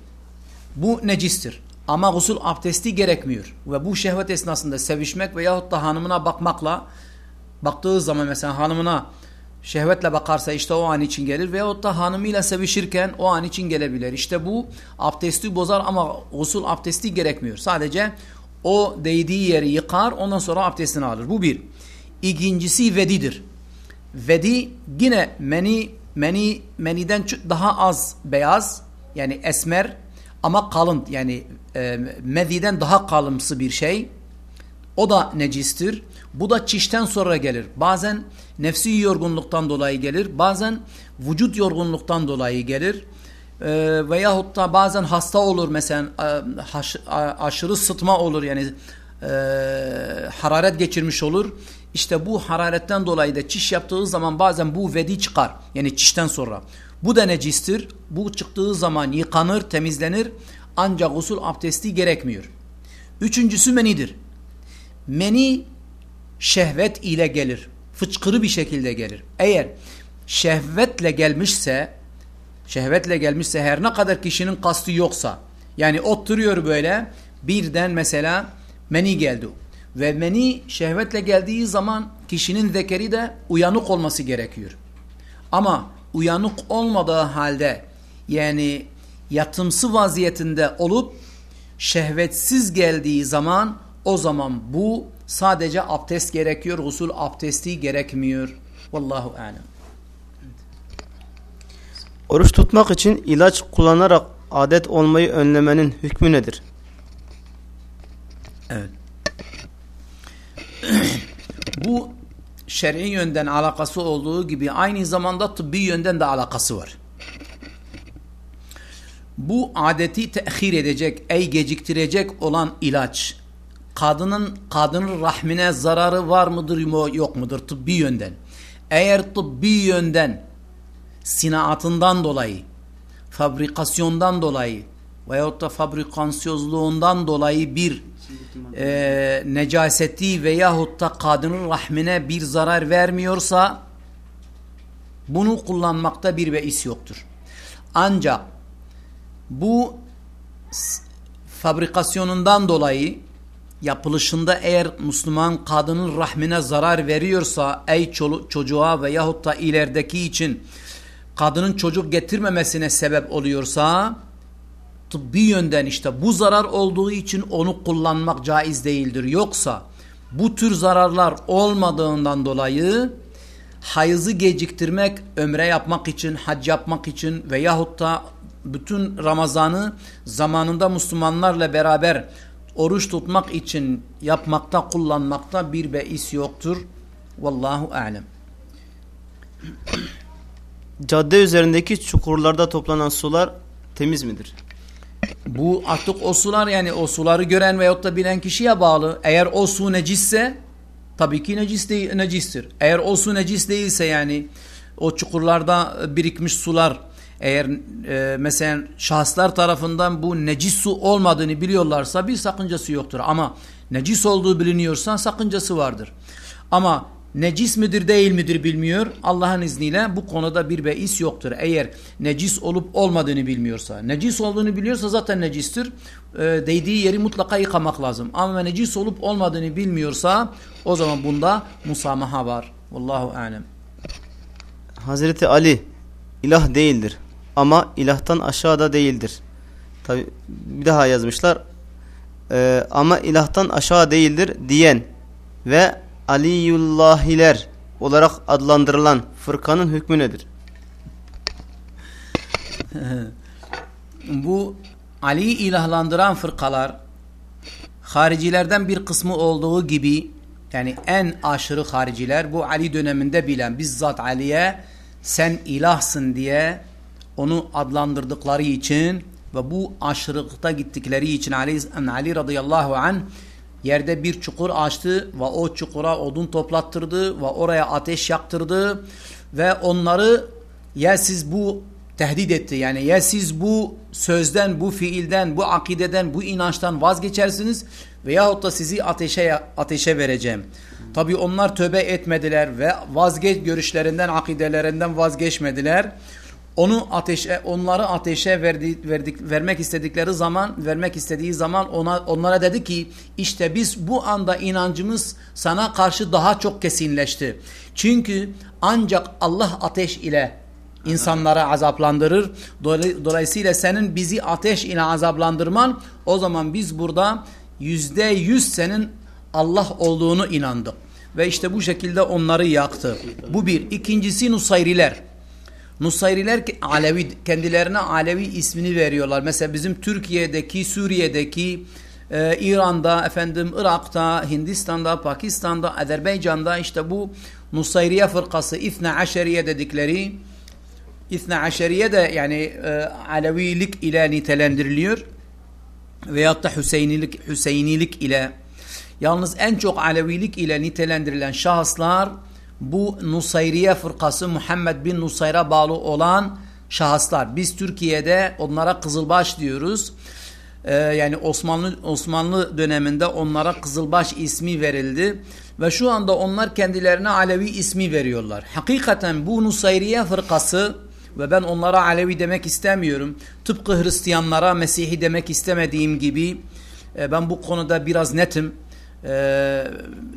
Bu necistir. Ama gusül abdesti gerekmiyor. Ve bu şehvet esnasında sevişmek veyahut da hanımına bakmakla baktığı zaman mesela hanımına şehvetle bakarsa işte o an için gelir veyahut da hanımıyla sevişirken o an için gelebilir. İşte bu abdesti bozar ama gusül abdesti gerekmiyor. Sadece o değdiği yeri yıkar ondan sonra abdestini alır. Bu bir. İkincisi vedidir. Vedi yine meni meni meniden daha az beyaz yani esmer ama kalın yani e, mediden daha kalımsı bir şey. O da necistir. Bu da çişten sonra gelir. Bazen nefsi yorgunluktan dolayı gelir. Bazen vücut yorgunluktan dolayı gelir. E, veyahut da bazen hasta olur mesela e, aşırı sıtma olur yani e, hararet geçirmiş olur. İşte bu hararetten dolayı da çiş yaptığı zaman bazen bu vedi çıkar. Yani çişten sonra. Bu da necistir. Bu çıktığı zaman yıkanır, temizlenir. Ancak usul abdesti gerekmiyor. Üçüncüsü menidir. Meni şehvet ile gelir. Fıçkırı bir şekilde gelir. Eğer şehvetle gelmişse şehvetle gelmişse her ne kadar kişinin kastı yoksa yani oturuyor böyle birden mesela meni geldi. Ve meni şehvetle geldiği zaman kişinin zekeri de uyanık olması gerekiyor. Ama uyanık olmadığı halde yani yatımsı vaziyetinde olup şehvetsiz geldiği zaman o zaman bu sadece abdest gerekiyor. Usul abdesti gerekmiyor. Vallahu alem. Oruç tutmak için ilaç kullanarak adet olmayı önlemenin hükmü nedir? Evet. bu şer'i yönden alakası olduğu gibi aynı zamanda tıbbi yönden de alakası var. Bu adeti tehir edecek, ey geciktirecek olan ilaç kadının kadının rahmine zararı var mıdır yok mudur tıbbi yönden? Eğer tıbbi yönden sinaatından dolayı, fabrikasyondan dolayı veyahut da fabrikansiyozluğundan dolayı bir e, necaseti veyahut da kadının rahmine bir zarar vermiyorsa bunu kullanmakta bir beis yoktur. Ancak bu fabrikasyonundan dolayı yapılışında eğer Müslüman kadının rahmine zarar veriyorsa ey çocuğa veyahut da ilerideki için kadının çocuk getirmemesine sebep oluyorsa tıbbi yönden işte bu zarar olduğu için onu kullanmak caiz değildir. Yoksa bu tür zararlar olmadığından dolayı hayızı geciktirmek, ömre yapmak için, hac yapmak için veyahut da bütün Ramazan'ı zamanında Müslümanlarla beraber oruç tutmak için yapmakta, kullanmakta bir beis yoktur. Vallahu alem. Cadde üzerindeki çukurlarda toplanan sular temiz midir? Bu artık o sular yani o suları gören veyahut da bilen kişiye bağlı. Eğer o su necisse tabii ki necis değil, necistir. Eğer o su necis değilse yani o çukurlarda birikmiş sular eğer e, mesela şahıslar tarafından bu necis su olmadığını biliyorlarsa bir sakıncası yoktur. Ama necis olduğu biliniyorsa sakıncası vardır. Ama necis midir değil midir bilmiyor. Allah'ın izniyle bu konuda bir beis yoktur. Eğer necis olup olmadığını bilmiyorsa. Necis olduğunu biliyorsa zaten necistir. E, değdiği yeri mutlaka yıkamak lazım. Ama necis olup olmadığını bilmiyorsa o zaman bunda musamaha var. Vallahu alem. Hazreti Ali ilah değildir ama ilahtan aşağıda değildir. Tabi bir daha yazmışlar. Ee, ama ilahtan aşağı değildir diyen ve Aliyullahiler olarak adlandırılan fırkanın hükmü nedir? Bu Ali'yi ilahlandıran fırkalar haricilerden bir kısmı olduğu gibi yani en aşırı hariciler bu Ali döneminde bilen bizzat Ali'ye sen ilahsın diye onu adlandırdıkları için ve bu aşırılıkta gittikleri için Ali, Ali radıyallahu an yerde bir çukur açtı ve o çukura odun toplattırdı ve oraya ateş yaktırdı ve onları ya siz bu tehdit etti yani ya siz bu sözden, bu fiilden, bu akideden, bu inançtan vazgeçersiniz veyahut da sizi ateşe ateşe vereceğim. Tabi onlar tövbe etmediler ve vazgeç görüşlerinden, akidelerinden vazgeçmediler. Onu ateşe, onları ateşe verdi, verdik, vermek istedikleri zaman, vermek istediği zaman ona onlara dedi ki işte biz bu anda inancımız sana karşı daha çok kesinleşti. Çünkü ancak Allah ateş ile insanlara azaplandırır. Dolayısıyla senin bizi ateş ile azaplandırman o zaman biz burada yüzde yüz senin Allah olduğunu inandık. Ve işte bu şekilde onları yaktı. Bu bir. İkincisi Nusayriler. Nusayriler Alevi kendilerine Alevi ismini veriyorlar. Mesela bizim Türkiye'deki, Suriye'deki, e, İran'da, efendim Irak'ta, Hindistan'da, Pakistan'da, Azerbaycan'da işte bu Nusayriye fırkası, İthne Aşeriye dedikleri İthne Aşeriye de yani e, Alevilik ile nitelendiriliyor veyahut da Hüseynilik, Hüseynilik ile yalnız en çok Alevilik ile nitelendirilen şahıslar bu Nusayriye fırkası Muhammed bin Nusayr'a bağlı olan şahıslar. Biz Türkiye'de onlara Kızılbaş diyoruz. Ee, yani Osmanlı Osmanlı döneminde onlara Kızılbaş ismi verildi ve şu anda onlar kendilerine Alevi ismi veriyorlar. Hakikaten bu Nusayriye fırkası ve ben onlara Alevi demek istemiyorum. Tıpkı Hristiyanlara Mesih'i demek istemediğim gibi e, ben bu konuda biraz netim. E,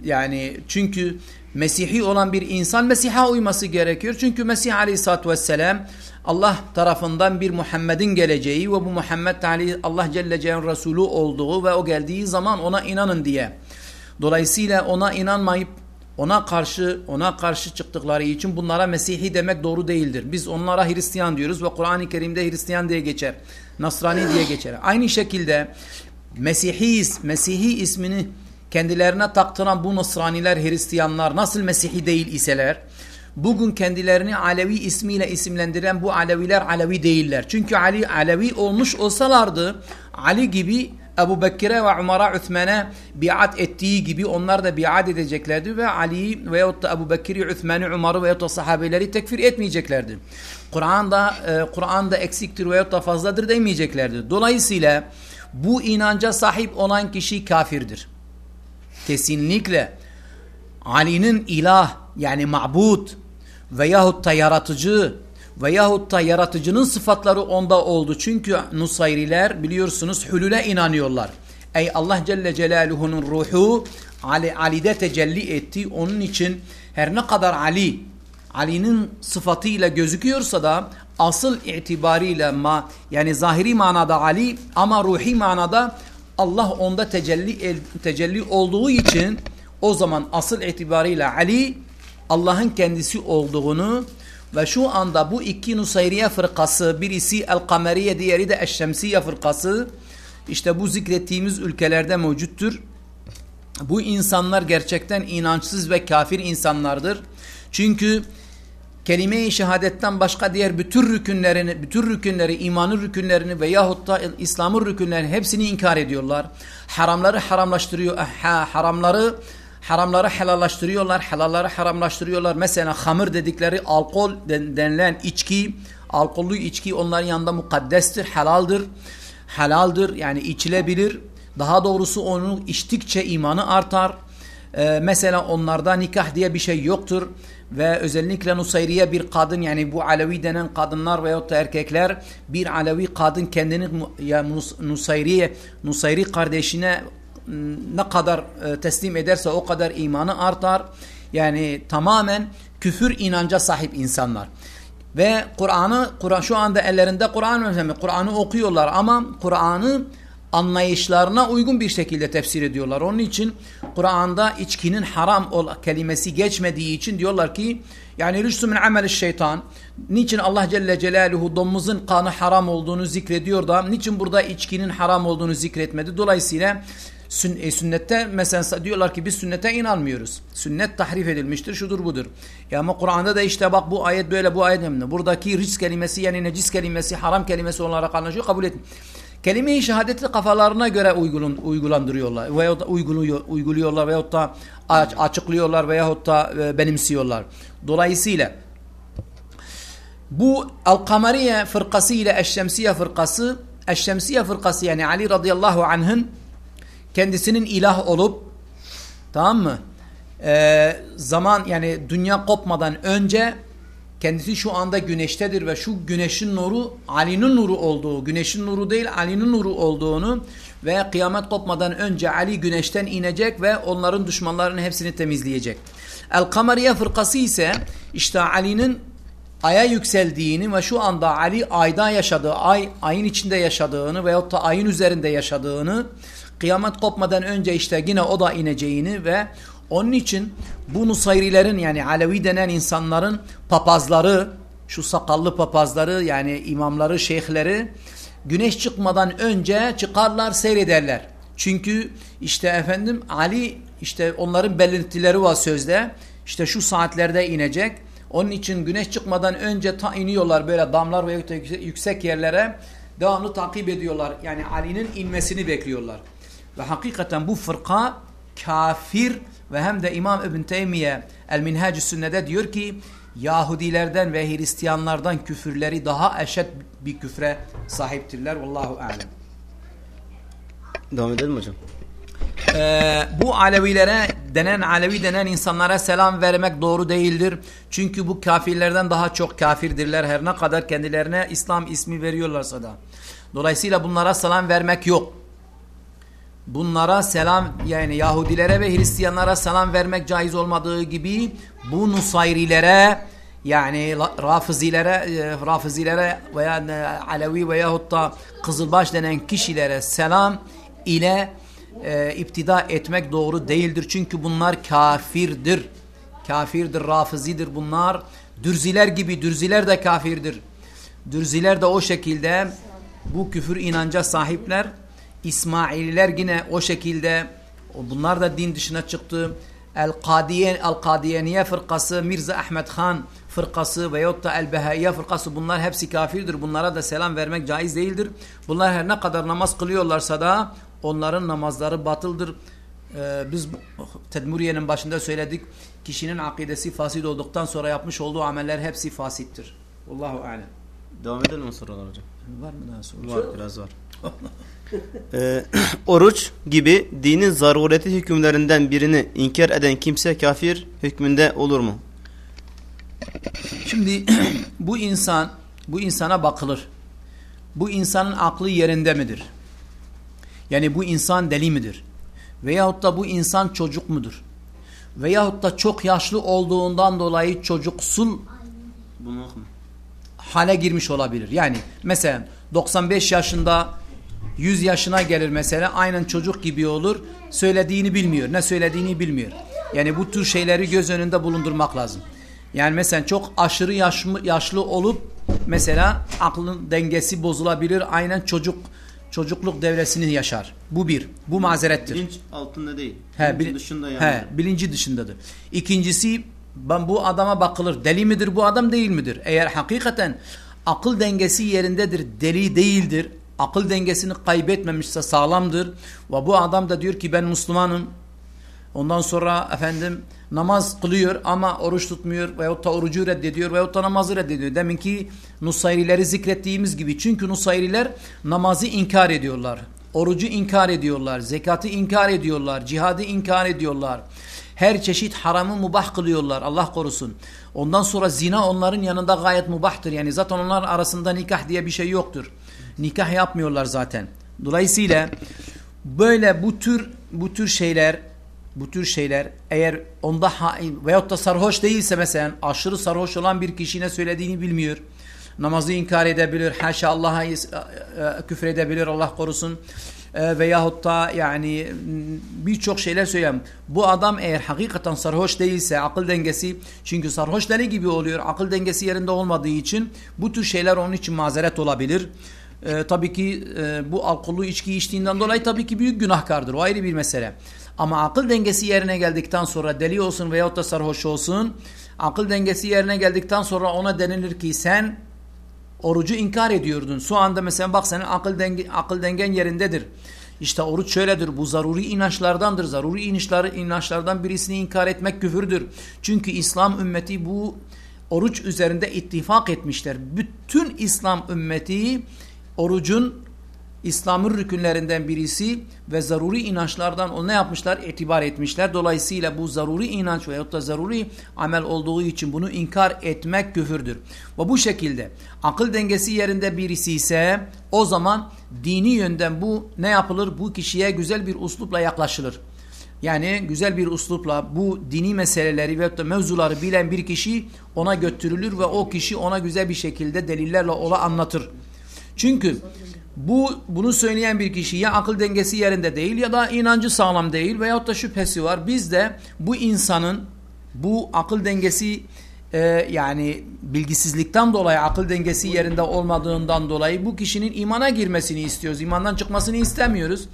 yani çünkü Mesih'i olan bir insan Mesih'a uyması gerekiyor. Çünkü Mesih aleyhissalatü vesselam Allah tarafından bir Muhammed'in geleceği ve bu Muhammed Allah Celle Celaluhu Resulü olduğu ve o geldiği zaman ona inanın diye. Dolayısıyla ona inanmayıp ona karşı ona karşı çıktıkları için bunlara Mesih'i demek doğru değildir. Biz onlara Hristiyan diyoruz ve Kur'an-ı Kerim'de Hristiyan diye geçer. Nasrani diye geçer. Aynı şekilde Mesih'i Mesih'i ismini kendilerine taktıran bu Nasraniler, Hristiyanlar nasıl Mesih'i değil iseler, bugün kendilerini Alevi ismiyle isimlendiren bu Aleviler Alevi değiller. Çünkü Ali Alevi olmuş olsalardı Ali gibi Ebu Bekir'e ve Umar'a Üthman'e biat ettiği gibi onlar da biat edeceklerdi ve Ali'yi veyahut da Ebu Bekir'i, Üthman'ı, Umar'ı veyahut da sahabeleri tekfir etmeyeceklerdi. Kur'an'da e, Kur'an'da eksiktir veyahut da fazladır demeyeceklerdi. Dolayısıyla bu inanca sahip olan kişi kafirdir kesinlikle Ali'nin ilah yani ma'bud veyahut da yaratıcı veyahut da yaratıcının sıfatları onda oldu. Çünkü Nusayriler biliyorsunuz hülüle inanıyorlar. Ey Allah Celle Celaluhu'nun ruhu Ali, Ali'de tecelli etti. Onun için her ne kadar Ali Ali'nin sıfatıyla gözüküyorsa da asıl itibariyle ma yani zahiri manada Ali ama ruhi manada Allah onda tecelli tecelli olduğu için o zaman asıl itibariyle Ali Allah'ın kendisi olduğunu ve şu anda bu iki Nusayriye fırkası birisi El-Kameriye diğeri de Eşşemsiye fırkası işte bu zikrettiğimiz ülkelerde mevcuttur. Bu insanlar gerçekten inançsız ve kafir insanlardır. Çünkü kelime-i şehadetten başka diğer bütün rükünlerini, bütün rükünleri, imanın rükünlerini veyahut da İslam'ın rükünlerini hepsini inkar ediyorlar. Haramları haramlaştırıyor, ha, haramları haramları helallaştırıyorlar, helalları haramlaştırıyorlar. Mesela hamır dedikleri alkol denilen içki, alkollü içki onların yanında mukaddestir, helaldir. Helaldir yani içilebilir. Daha doğrusu onu içtikçe imanı artar. Ee, mesela onlarda nikah diye bir şey yoktur ve özellikle Nusayriye bir kadın yani bu Alevi denen kadınlar veyahut da erkekler bir Alevi kadın kendini ya Nus- Nusayriye Nusayri kardeşine m, ne kadar e, teslim ederse o kadar imanı artar. Yani tamamen küfür inanca sahip insanlar. Ve Kur'an'ı Kur'an şu anda ellerinde Kur'an Kur'an'ı okuyorlar ama Kur'an'ı anlayışlarına uygun bir şekilde tefsir ediyorlar. Onun için Kur'an'da içkinin haram ol kelimesi geçmediği için diyorlar ki yani rüstü min amel şeytan. Niçin Allah Celle Celaluhu domuzun kanı haram olduğunu zikrediyor da niçin burada içkinin haram olduğunu zikretmedi? Dolayısıyla e, sünnette mesela diyorlar ki biz sünnete inanmıyoruz. Sünnet tahrif edilmiştir, şudur budur. Ya ama Kur'an'da da işte bak bu ayet böyle bu ayet önemli. Buradaki risk kelimesi yani necis kelimesi, haram kelimesi olarak anlaşıyor, kabul etmiyor. Kelime-i şehadeti kafalarına göre uygulan, uygulandırıyorlar veyahut da uyguluyor, uyguluyorlar veyahut da aç, açıklıyorlar veyahut da e, benimsiyorlar. Dolayısıyla bu Al-Kamariye fırkası ile Eşşemsiye fırkası Eşşemsiye fırkası yani Ali radıyallahu anh'ın kendisinin ilah olup tamam mı? Ee, zaman yani dünya kopmadan önce kendisi şu anda güneştedir ve şu güneşin nuru Ali'nin nuru olduğu, güneşin nuru değil Ali'nin nuru olduğunu ve kıyamet kopmadan önce Ali güneşten inecek ve onların düşmanlarının hepsini temizleyecek. El-Kamariye fırkası ise işte Ali'nin aya yükseldiğini ve şu anda Ali ayda yaşadığı, ay ayın içinde yaşadığını veyahut da ayın üzerinde yaşadığını kıyamet kopmadan önce işte yine o da ineceğini ve onun için bu Nusayrilerin yani Alevi denen insanların papazları, şu sakallı papazları yani imamları, şeyhleri güneş çıkmadan önce çıkarlar seyrederler. Çünkü işte efendim Ali işte onların belirtileri var sözde. İşte şu saatlerde inecek. Onun için güneş çıkmadan önce ta iniyorlar böyle damlar ve yüksek yerlere devamlı takip ediyorlar. Yani Ali'nin inmesini bekliyorlar. Ve hakikaten bu fırka kafir ve hem de İmam İbn Teymiye El Minhacü Sünne'de diyor ki Yahudilerden ve Hristiyanlardan küfürleri daha eşit bir küfre sahiptirler. Vallahu alem. Devam edelim hocam? Ee, bu Alevilere denen Alevi denen insanlara selam vermek doğru değildir. Çünkü bu kafirlerden daha çok kafirdirler her ne kadar kendilerine İslam ismi veriyorlarsa da. Dolayısıyla bunlara selam vermek yok. Bunlara selam yani Yahudilere ve Hristiyanlara selam vermek caiz olmadığı gibi bu Nusayrilere yani Rafizilere, e, Rafizilere veya e, Alevi veyahut da Kızılbaş denen kişilere selam ile e, iptida etmek doğru değildir. Çünkü bunlar kafirdir. Kafirdir, rafizidir bunlar. Dürziler gibi, dürziler de kafirdir. Dürziler de o şekilde bu küfür inanca sahipler. İsmaililer yine o şekilde bunlar da din dışına çıktı. El-Kadiyen, El-Kadiyeniye fırkası, Mirza Ahmet Han fırkası veyahut da El-Behaiye fırkası bunlar hepsi kafirdir. Bunlara da selam vermek caiz değildir. Bunlar her ne kadar namaz kılıyorlarsa da onların namazları batıldır. Ee, biz Tedmuriye'nin başında söyledik. Kişinin akidesi fasit olduktan sonra yapmış olduğu ameller hepsi fasittir. Allahu alem. Devam edelim mi sorular hocam? Var mı daha soru? Var biraz var. ee, oruç gibi dinin zarureti hükümlerinden birini inkar eden kimse kafir hükmünde olur mu? Şimdi bu insan bu insana bakılır. Bu insanın aklı yerinde midir? Yani bu insan deli midir? Veyahut da bu insan çocuk mudur? Veyahut da çok yaşlı olduğundan dolayı çocuksul hale girmiş olabilir. Yani mesela 95 yaşında 100 yaşına gelir mesela aynen çocuk gibi olur. Söylediğini bilmiyor. Ne söylediğini bilmiyor. Yani bu tür şeyleri göz önünde bulundurmak lazım. Yani mesela çok aşırı yaşlı, yaşlı olup mesela aklın dengesi bozulabilir. Aynen çocuk çocukluk devresini yaşar. Bu bir. Bu mazerettir. Bilinç altında değil. He, bilinç bil- dışında yani. He, bilinci dışındadır. İkincisi ben bu adama bakılır. Deli midir bu adam değil midir? Eğer hakikaten akıl dengesi yerindedir, deli değildir. Akıl dengesini kaybetmemişse sağlamdır. Ve bu adam da diyor ki ben Müslümanım. Ondan sonra efendim namaz kılıyor ama oruç tutmuyor veyahut da orucu reddediyor veyahut da namazı reddediyor. Deminki Nusayrileri zikrettiğimiz gibi. Çünkü Nusayriler namazı inkar ediyorlar. Orucu inkar ediyorlar. Zekatı inkar ediyorlar. Cihadı inkar ediyorlar. Her çeşit haramı mubah kılıyorlar Allah korusun. Ondan sonra zina onların yanında gayet mubahtır. Yani zaten onlar arasında nikah diye bir şey yoktur. Nikah yapmıyorlar zaten. Dolayısıyla böyle bu tür bu tür şeyler bu tür şeyler eğer onda hain veyahut da sarhoş değilse mesela aşırı sarhoş olan bir kişi ne söylediğini bilmiyor. Namazı inkar edebilir, haşa Allah'a e, e, küfür edebilir Allah korusun. E, veyahut da yani birçok şeyler söyleyeyim. Bu adam eğer hakikaten sarhoş değilse akıl dengesi çünkü sarhoş deli gibi oluyor. Akıl dengesi yerinde olmadığı için bu tür şeyler onun için mazeret olabilir. E, tabii ki e, bu alkollü içki içtiğinden dolayı tabii ki büyük günahkardır. O ayrı bir mesele. Ama akıl dengesi yerine geldikten sonra deli olsun veyahut da sarhoş olsun akıl dengesi yerine geldikten sonra ona denilir ki sen orucu inkar ediyordun. Şu anda mesela bak senin akıl, denge, akıl dengen yerindedir. İşte oruç şöyledir. Bu zaruri inançlardandır. Zaruri inançlar, inançlardan birisini inkar etmek küfürdür. Çünkü İslam ümmeti bu oruç üzerinde ittifak etmişler. Bütün İslam ümmeti orucun İslam'ın rükünlerinden birisi ve zaruri inançlardan o ne yapmışlar? itibar etmişler. Dolayısıyla bu zaruri inanç veyahut da zaruri amel olduğu için bunu inkar etmek küfürdür. Ve bu şekilde akıl dengesi yerinde birisi ise o zaman dini yönden bu ne yapılır? Bu kişiye güzel bir uslupla yaklaşılır. Yani güzel bir uslupla bu dini meseleleri ve mevzuları bilen bir kişi ona götürülür ve o kişi ona güzel bir şekilde delillerle ola anlatır. Çünkü bu bunu söyleyen bir kişi ya akıl dengesi yerinde değil ya da inancı sağlam değil veyahut da şüphesi var. Biz de bu insanın bu akıl dengesi e, yani bilgisizlikten dolayı akıl dengesi yerinde olmadığından dolayı bu kişinin imana girmesini istiyoruz. İmandan çıkmasını istemiyoruz.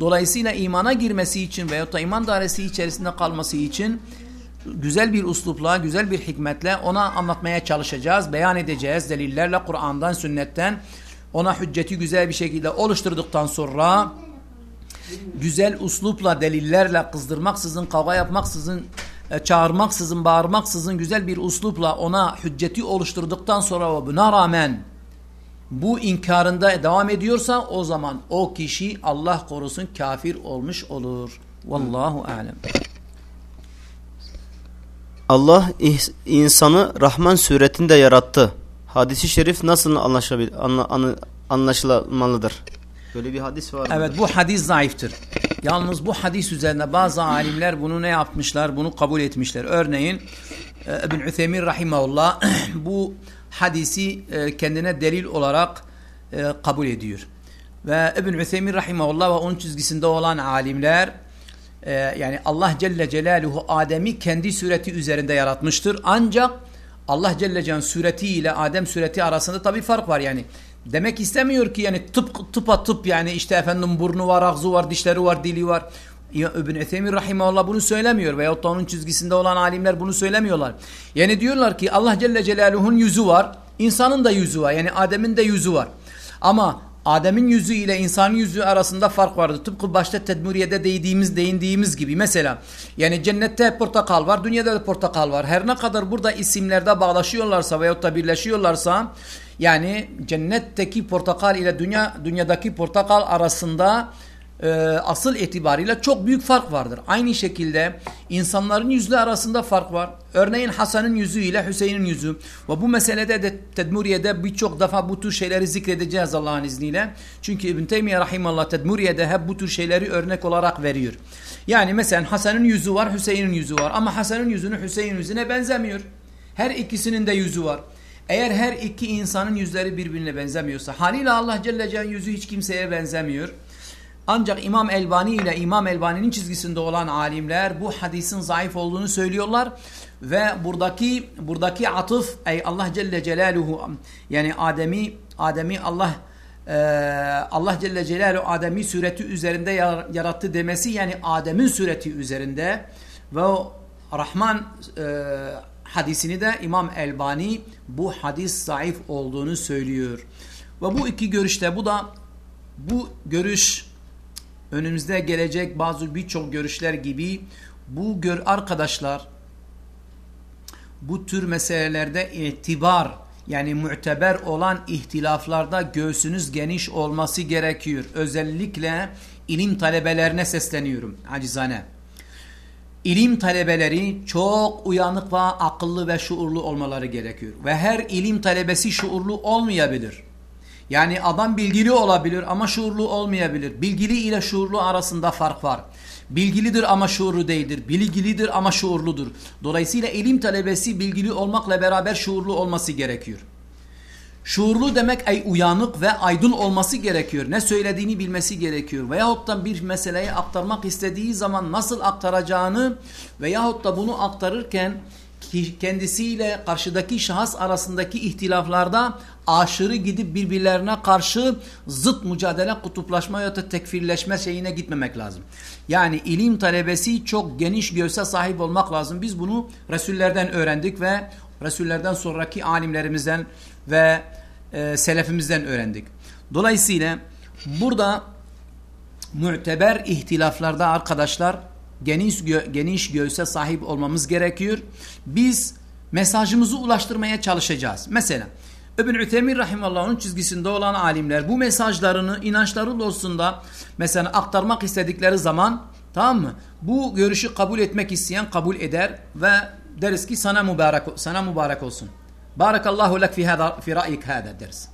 Dolayısıyla imana girmesi için veyahut da iman dairesi içerisinde kalması için güzel bir uslupla, güzel bir hikmetle ona anlatmaya çalışacağız. Beyan edeceğiz delillerle Kur'an'dan, sünnetten ona hücceti güzel bir şekilde oluşturduktan sonra güzel uslupla delillerle kızdırmaksızın kavga yapmaksızın e, çağırmaksızın bağırmaksızın güzel bir uslupla ona hücceti oluşturduktan sonra buna rağmen bu inkarında devam ediyorsa o zaman o kişi Allah korusun kafir olmuş olur. Vallahu alem. Allah insanı Rahman suretinde yarattı hadisi şerif nasıl anlaşılmalıdır? Böyle bir hadis var. Evet bu hadis zayıftır. Yalnız bu hadis üzerine bazı alimler bunu ne yapmışlar? Bunu kabul etmişler. Örneğin e, İbn Üthemin rahimahullah bu hadisi e, kendine delil olarak e, kabul ediyor. Ve İbn Üthemin rahimahullah ve onun çizgisinde olan alimler yani Allah Celle Celaluhu Adem'i kendi sureti üzerinde yaratmıştır. Ancak Allah Celle Can sureti ile Adem sureti arasında tabi fark var yani. Demek istemiyor ki yani tıp tıpa tıp yani işte efendim burnu var, ağzı var, dişleri var, dili var. İbn Etemi Rahimahullah bunu söylemiyor veyahut da onun çizgisinde olan alimler bunu söylemiyorlar. Yani diyorlar ki Allah Celle Celaluhu'nun yüzü var, insanın da yüzü var yani Adem'in de yüzü var. Ama Adem'in yüzü ile insanın yüzü arasında fark vardı. Tıpkı başta tedmuriyede değdiğimiz, değindiğimiz gibi. Mesela yani cennette portakal var, dünyada da portakal var. Her ne kadar burada isimlerde bağlaşıyorlarsa veyahut da birleşiyorlarsa yani cennetteki portakal ile dünya dünyadaki portakal arasında e, asıl itibariyle çok büyük fark vardır. Aynı şekilde insanların yüzleri arasında fark var. Örneğin Hasan'ın yüzü ile Hüseyin'in yüzü ve bu meselede de Tedmuriye'de birçok defa bu tür şeyleri zikredeceğiz Allah'ın izniyle. Çünkü İbn Teymiye Rahimallah Tedmuriye'de hep bu tür şeyleri örnek olarak veriyor. Yani mesela Hasan'ın yüzü var, Hüseyin'in yüzü var ama Hasan'ın yüzünü Hüseyin'in yüzüne benzemiyor. Her ikisinin de yüzü var. Eğer her iki insanın yüzleri birbirine benzemiyorsa haliyle Allah Celle Celle'nin yüzü hiç kimseye benzemiyor. Ancak İmam Elbani ile İmam Elbani'nin çizgisinde olan alimler bu hadisin zayıf olduğunu söylüyorlar ve buradaki buradaki atıf ey Allah Celle Celaluhu yani Adem'i Adem'i Allah e, Allah Celle Celaluhu Adem'i sureti üzerinde yarattı demesi yani Adem'in sureti üzerinde ve Rahman e, hadisini de İmam Elbani bu hadis zayıf olduğunu söylüyor. Ve bu iki görüşte bu da bu görüş önümüzde gelecek bazı birçok görüşler gibi bu gör arkadaşlar bu tür meselelerde itibar yani müteber olan ihtilaflarda göğsünüz geniş olması gerekiyor. Özellikle ilim talebelerine sesleniyorum acizane. ilim talebeleri çok uyanık ve akıllı ve şuurlu olmaları gerekiyor. Ve her ilim talebesi şuurlu olmayabilir. Yani adam bilgili olabilir ama şuurlu olmayabilir. Bilgili ile şuurlu arasında fark var. Bilgilidir ama şuurlu değildir. Bilgilidir ama şuurludur. Dolayısıyla ilim talebesi bilgili olmakla beraber şuurlu olması gerekiyor. Şuurlu demek ay uyanık ve aydın olması gerekiyor. Ne söylediğini bilmesi gerekiyor. Veyahut da bir meseleyi aktarmak istediği zaman nasıl aktaracağını veyahut da bunu aktarırken kendisiyle karşıdaki şahıs arasındaki ihtilaflarda aşırı gidip birbirlerine karşı zıt mücadele, kutuplaşma ya da tekfirleşme şeyine gitmemek lazım. Yani ilim talebesi çok geniş göğse sahip olmak lazım. Biz bunu Resullerden öğrendik ve Resullerden sonraki alimlerimizden ve e, selefimizden öğrendik. Dolayısıyla burada müteber ihtilaflarda arkadaşlar geniş, gö geniş göğse sahip olmamız gerekiyor. Biz mesajımızı ulaştırmaya çalışacağız. Mesela İbn Ütemir rahimahullah'ın çizgisinde olan alimler bu mesajlarını inançları doğrusunda mesela aktarmak istedikleri zaman tamam mı? Bu görüşü kabul etmek isteyen kabul eder ve deriz ki sana mübarek sana mübarek olsun. Barakallahu lek fi hada fi ra'yik deriz.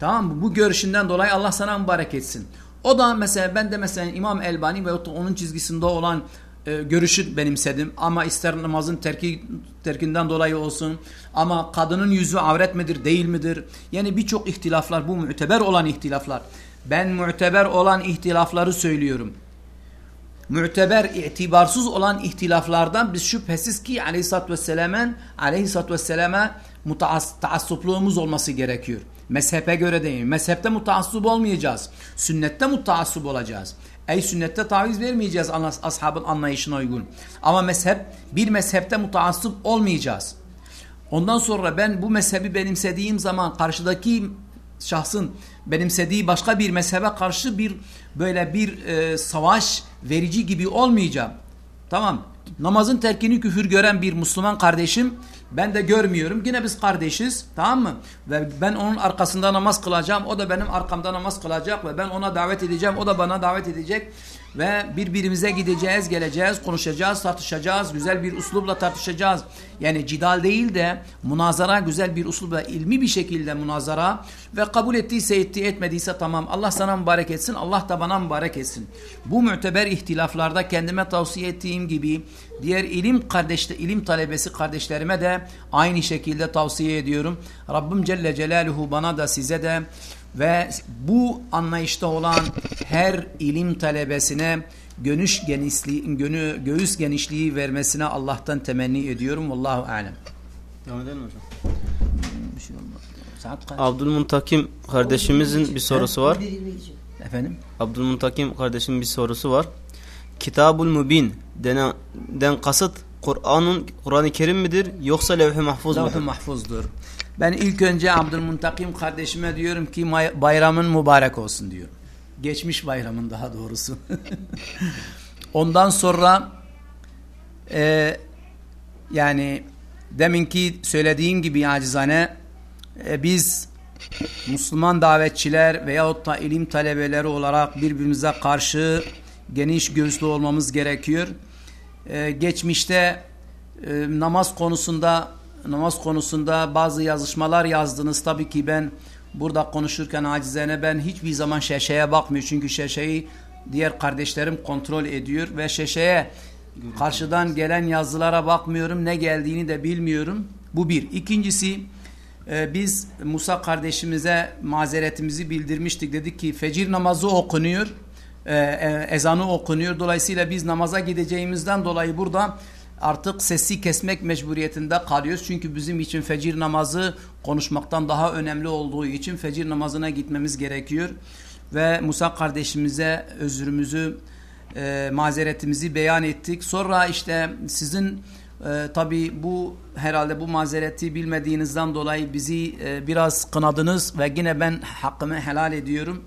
Tamam mı? Bu görüşünden dolayı Allah sana mübarek etsin. O da mesela ben de mesela İmam Elbani ve onun çizgisinde olan e, görüşü benimsedim. Ama ister namazın terki, terkinden dolayı olsun ama kadının yüzü avret midir değil midir? Yani birçok ihtilaflar bu müteber olan ihtilaflar. Ben müteber olan ihtilafları söylüyorum. Müteber, itibarsız olan ihtilaflardan biz şüphesiz ki aleyhissalatü vesselam'ın aleyhissalatü vesselam'a mutaassuplığımız olması gerekiyor. Mezhebe göre değil. Mezhepte mutaassup olmayacağız. Sünnette mutaassup olacağız. Ey sünnette taviz vermeyeceğiz ashabın anlayışına uygun. Ama mezhep bir mezhepte mutaassup olmayacağız. Ondan sonra ben bu mezhebi benimsediğim zaman karşıdaki şahsın benimsediği başka bir mezhebe karşı bir böyle bir e, savaş verici gibi olmayacağım. Tamam. Namazın terkini küfür gören bir Müslüman kardeşim ben de görmüyorum. Yine biz kardeşiz. Tamam mı? Ve ben onun arkasında namaz kılacağım. O da benim arkamda namaz kılacak ve ben ona davet edeceğim. O da bana davet edecek. Ve birbirimize gideceğiz, geleceğiz, konuşacağız, tartışacağız. Güzel bir uslubla tartışacağız. Yani cidal değil de münazara güzel bir uslubla ilmi bir şekilde münazara ve kabul ettiyse etti etmediyse tamam. Allah sana mübarek etsin. Allah da bana mübarek etsin. Bu müteber ihtilaflarda kendime tavsiye ettiğim gibi diğer ilim kardeşte ilim talebesi kardeşlerime de aynı şekilde tavsiye ediyorum. Rabbim Celle Celaluhu bana da size de ve bu anlayışta olan her ilim talebesine gönüş genişliği, gönü, göğüs genişliği vermesine Allah'tan temenni ediyorum. Vallahu alem. Devam edelim hocam. Bir şey olmaz. Abdülmuntakim kardeşimizin bir sorusu var. Efendim? Abdülmuntakim kardeşimin bir sorusu var. Kitabul Mubin denen, den kasıt Kur'an'ın Kur'an-ı Kerim midir yoksa levh-i mahfuz mudur? Levh-i mahfuzdur. Ben ilk önce Abdülmuntakim kardeşime diyorum ki bayramın mübarek olsun diyorum. Geçmiş bayramın daha doğrusu. Ondan sonra e, yani deminki söylediğim gibi acizane e, biz Müslüman davetçiler veyahut da ilim talebeleri olarak birbirimize karşı geniş göğüslü olmamız gerekiyor. E, geçmişte e, namaz konusunda namaz konusunda bazı yazışmalar yazdınız. Tabii ki ben burada konuşurken acizene ben hiçbir zaman şeşeye bakmıyor. Çünkü şeşeyi diğer kardeşlerim kontrol ediyor ve şeşeye karşıdan gelen yazılara bakmıyorum. Ne geldiğini de bilmiyorum. Bu bir. İkincisi e, biz Musa kardeşimize mazeretimizi bildirmiştik. Dedik ki fecir namazı okunuyor. E, e, ezanı okunuyor. Dolayısıyla biz namaza gideceğimizden dolayı burada artık sesi kesmek mecburiyetinde kalıyoruz. Çünkü bizim için fecir namazı konuşmaktan daha önemli olduğu için fecir namazına gitmemiz gerekiyor. Ve Musa kardeşimize özrümüzü, e, mazeretimizi beyan ettik. Sonra işte sizin e, tabi bu herhalde bu mazereti bilmediğinizden dolayı bizi e, biraz kınadınız ve yine ben hakkımı helal ediyorum.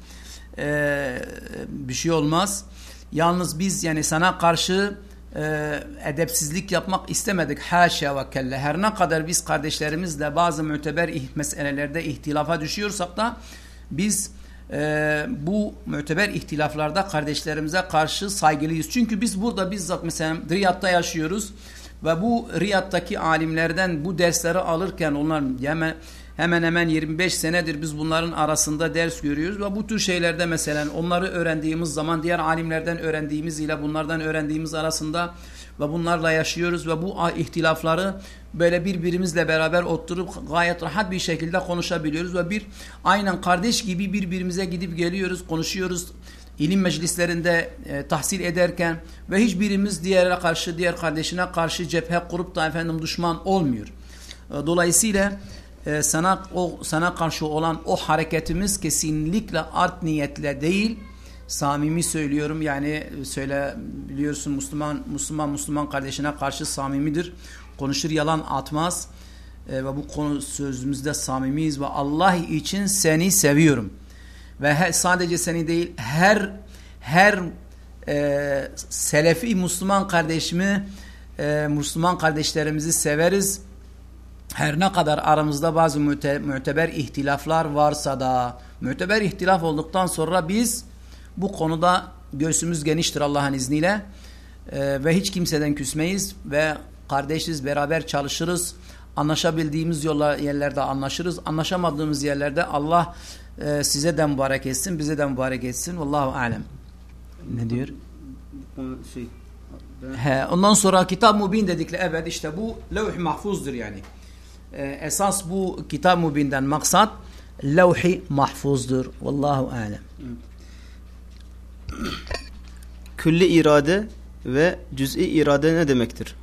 E, bir şey olmaz. Yalnız biz yani sana karşı e, edepsizlik yapmak istemedik. Haşa ve kelle. Her ne kadar biz kardeşlerimizle bazı müteber meselelerde ihtilafa düşüyorsak da biz e, bu müteber ihtilaflarda kardeşlerimize karşı saygılıyız. Çünkü biz burada bizzat mesela Riyad'da yaşıyoruz ve bu Riyad'daki alimlerden bu dersleri alırken onlar hemen hemen hemen 25 senedir biz bunların arasında ders görüyoruz ve bu tür şeylerde mesela onları öğrendiğimiz zaman diğer alimlerden öğrendiğimiz ile bunlardan öğrendiğimiz arasında ve bunlarla yaşıyoruz ve bu ihtilafları böyle birbirimizle beraber oturup gayet rahat bir şekilde konuşabiliyoruz ve bir aynen kardeş gibi birbirimize gidip geliyoruz, konuşuyoruz. ilim meclislerinde e, tahsil ederken ve hiçbirimiz diğerine karşı, diğer kardeşine karşı cephe kurup da efendim düşman olmuyor. E, dolayısıyla e, sana o sana karşı olan o hareketimiz kesinlikle art niyetle değil, samimi söylüyorum yani söyle biliyorsun Müslüman Müslüman Müslüman kardeşine karşı samimidir. Konuşur yalan atmaz. E, ve bu konu sözümüzde samimiyiz ve Allah için seni seviyorum. Ve he, sadece seni değil her her e, Selefi Müslüman kardeşimi e, Müslüman kardeşlerimizi severiz. Her ne kadar aramızda bazı müte, müteber ihtilaflar varsa da müteber ihtilaf olduktan sonra biz bu konuda göğsümüz geniştir Allah'ın izniyle e, ve hiç kimseden küsmeyiz ve kardeşiz beraber çalışırız. Anlaşabildiğimiz yollar, yerlerde anlaşırız. Anlaşamadığımız yerlerde Allah e, size de mübarek etsin, bize de mübarek etsin. Vallahu alem. Ne diyor? Şey, He, ondan sonra kitab mubin dedikleri evet işte bu levh mahfuzdur yani. Ee, esas bu kitab mubinden maksat levh mahfuzdur. Vallahu alem. Külli irade ve cüz'i irade ne demektir?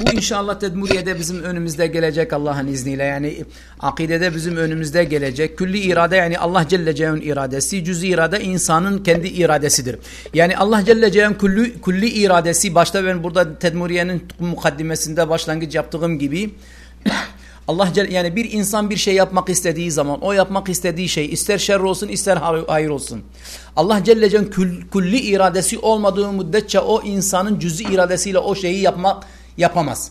Bu inşallah tedmuriyede bizim önümüzde gelecek Allah'ın izniyle. Yani akidede bizim önümüzde gelecek. Külli irade yani Allah Celle Celle'nin iradesi. Cüz-i irade insanın kendi iradesidir. Yani Allah Celle Celle'nin külli, külli iradesi başta ben burada tedmuriyenin mukaddimesinde başlangıç yaptığım gibi Allah yani bir insan bir şey yapmak istediği zaman o yapmak istediği şey ister şer olsun ister hayır olsun. Allah Celle Celle'nin külli iradesi olmadığı müddetçe o insanın cüz'i iradesiyle o şeyi yapmak yapamaz.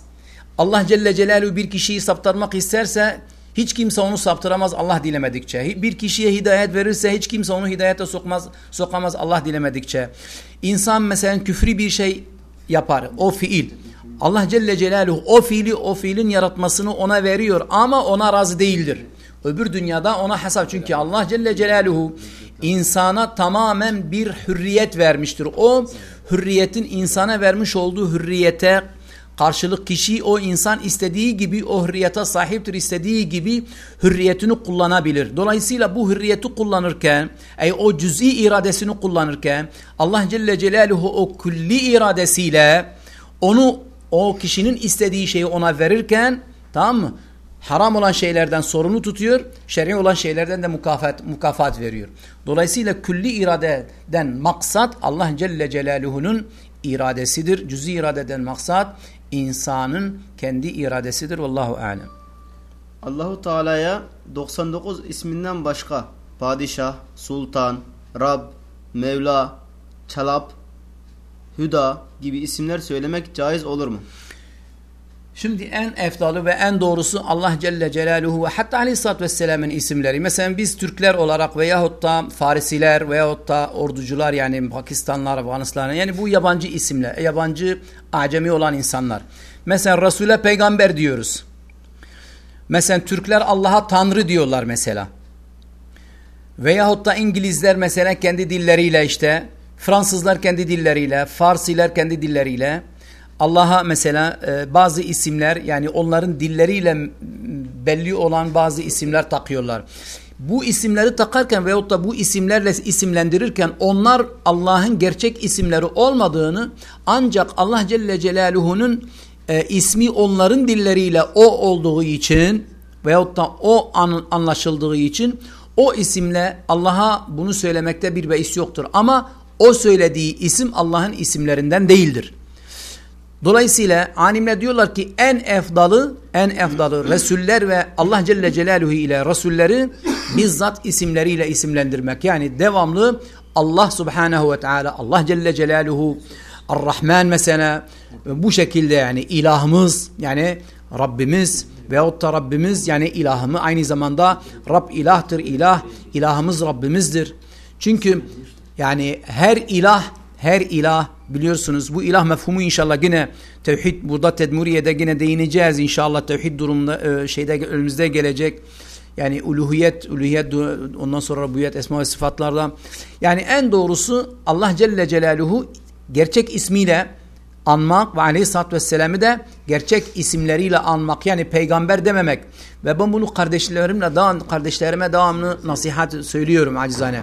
Allah Celle Celaluhu bir kişiyi saptırmak isterse hiç kimse onu saptıramaz Allah dilemedikçe. Bir kişiye hidayet verirse hiç kimse onu hidayete sokmaz, sokamaz Allah dilemedikçe. İnsan mesela küfri bir şey yapar. O fiil. Allah Celle Celaluhu o fiili o fiilin yaratmasını ona veriyor ama ona razı değildir. Öbür dünyada ona hesap. Çünkü Allah Celle Celaluhu insana tamamen bir hürriyet vermiştir. O hürriyetin insana vermiş olduğu hürriyete Karşılık kişi o insan istediği gibi o hürriyete sahiptir istediği gibi hürriyetini kullanabilir. Dolayısıyla bu hürriyeti kullanırken ey o cüz'i iradesini kullanırken Allah Celle Celaluhu o külli iradesiyle onu o kişinin istediği şeyi ona verirken tamam mı? Haram olan şeylerden sorunu tutuyor, şer'i olan şeylerden de mukafat, mukafat veriyor. Dolayısıyla külli iradeden maksat Allah Celle Celaluhu'nun iradesidir. Cüz'i iradeden maksat insanın kendi iradesidir. Vallahu alem. Allahu Teala'ya 99 isminden başka padişah, sultan, Rab, Mevla, Çalap, Hüda gibi isimler söylemek caiz olur mu? Şimdi en efdalı ve en doğrusu Allah Celle Celaluhu ve hatta Aleyhisselatü Vesselam'ın isimleri. Mesela biz Türkler olarak veyahut da Farisiler veyahut da orducular yani Pakistanlar, Afganistanlar yani bu yabancı isimler, yabancı acemi olan insanlar. Mesela Resul'e peygamber diyoruz. Mesela Türkler Allah'a Tanrı diyorlar mesela. Veyahut da İngilizler mesela kendi dilleriyle işte, Fransızlar kendi dilleriyle, Farsiler kendi dilleriyle Allah'a mesela e, bazı isimler yani onların dilleriyle belli olan bazı isimler takıyorlar. Bu isimleri takarken veyahut da bu isimlerle isimlendirirken onlar Allah'ın gerçek isimleri olmadığını ancak Allah Celle Celaluhu'nun e, ismi onların dilleriyle o olduğu için veyahut da o an, anlaşıldığı için o isimle Allah'a bunu söylemekte bir beis yoktur. Ama o söylediği isim Allah'ın isimlerinden değildir. Dolayısıyla alimler diyorlar ki en efdalı, en efdalı Resuller ve Allah Celle Celaluhu ile Resulleri bizzat isimleriyle isimlendirmek. Yani devamlı Allah Subhanahu ve Teala, Allah Celle Celaluhu, Ar-Rahman mesela bu şekilde yani ilahımız yani Rabbimiz veyahut da Rabbimiz yani ilahımı aynı zamanda Rab ilahtır ilah ilahımız Rabbimizdir. Çünkü yani her ilah her ilah biliyorsunuz bu ilah mefhumu inşallah yine tevhid burada tedmuriye'de yine değineceğiz inşallah tevhid durumunda e, şeyde önümüzde gelecek. Yani uluhiyet, uluhiyet ondan sonra rububiyet, esma ve sıfatlardan. Yani en doğrusu Allah Celle Celaluhu gerçek ismiyle anmak ve aleyhissalatü vesselam'ı da gerçek isimleriyle anmak. Yani peygamber dememek. Ve ben bunu kardeşlerimle, kardeşlerime devamlı nasihat söylüyorum acizane.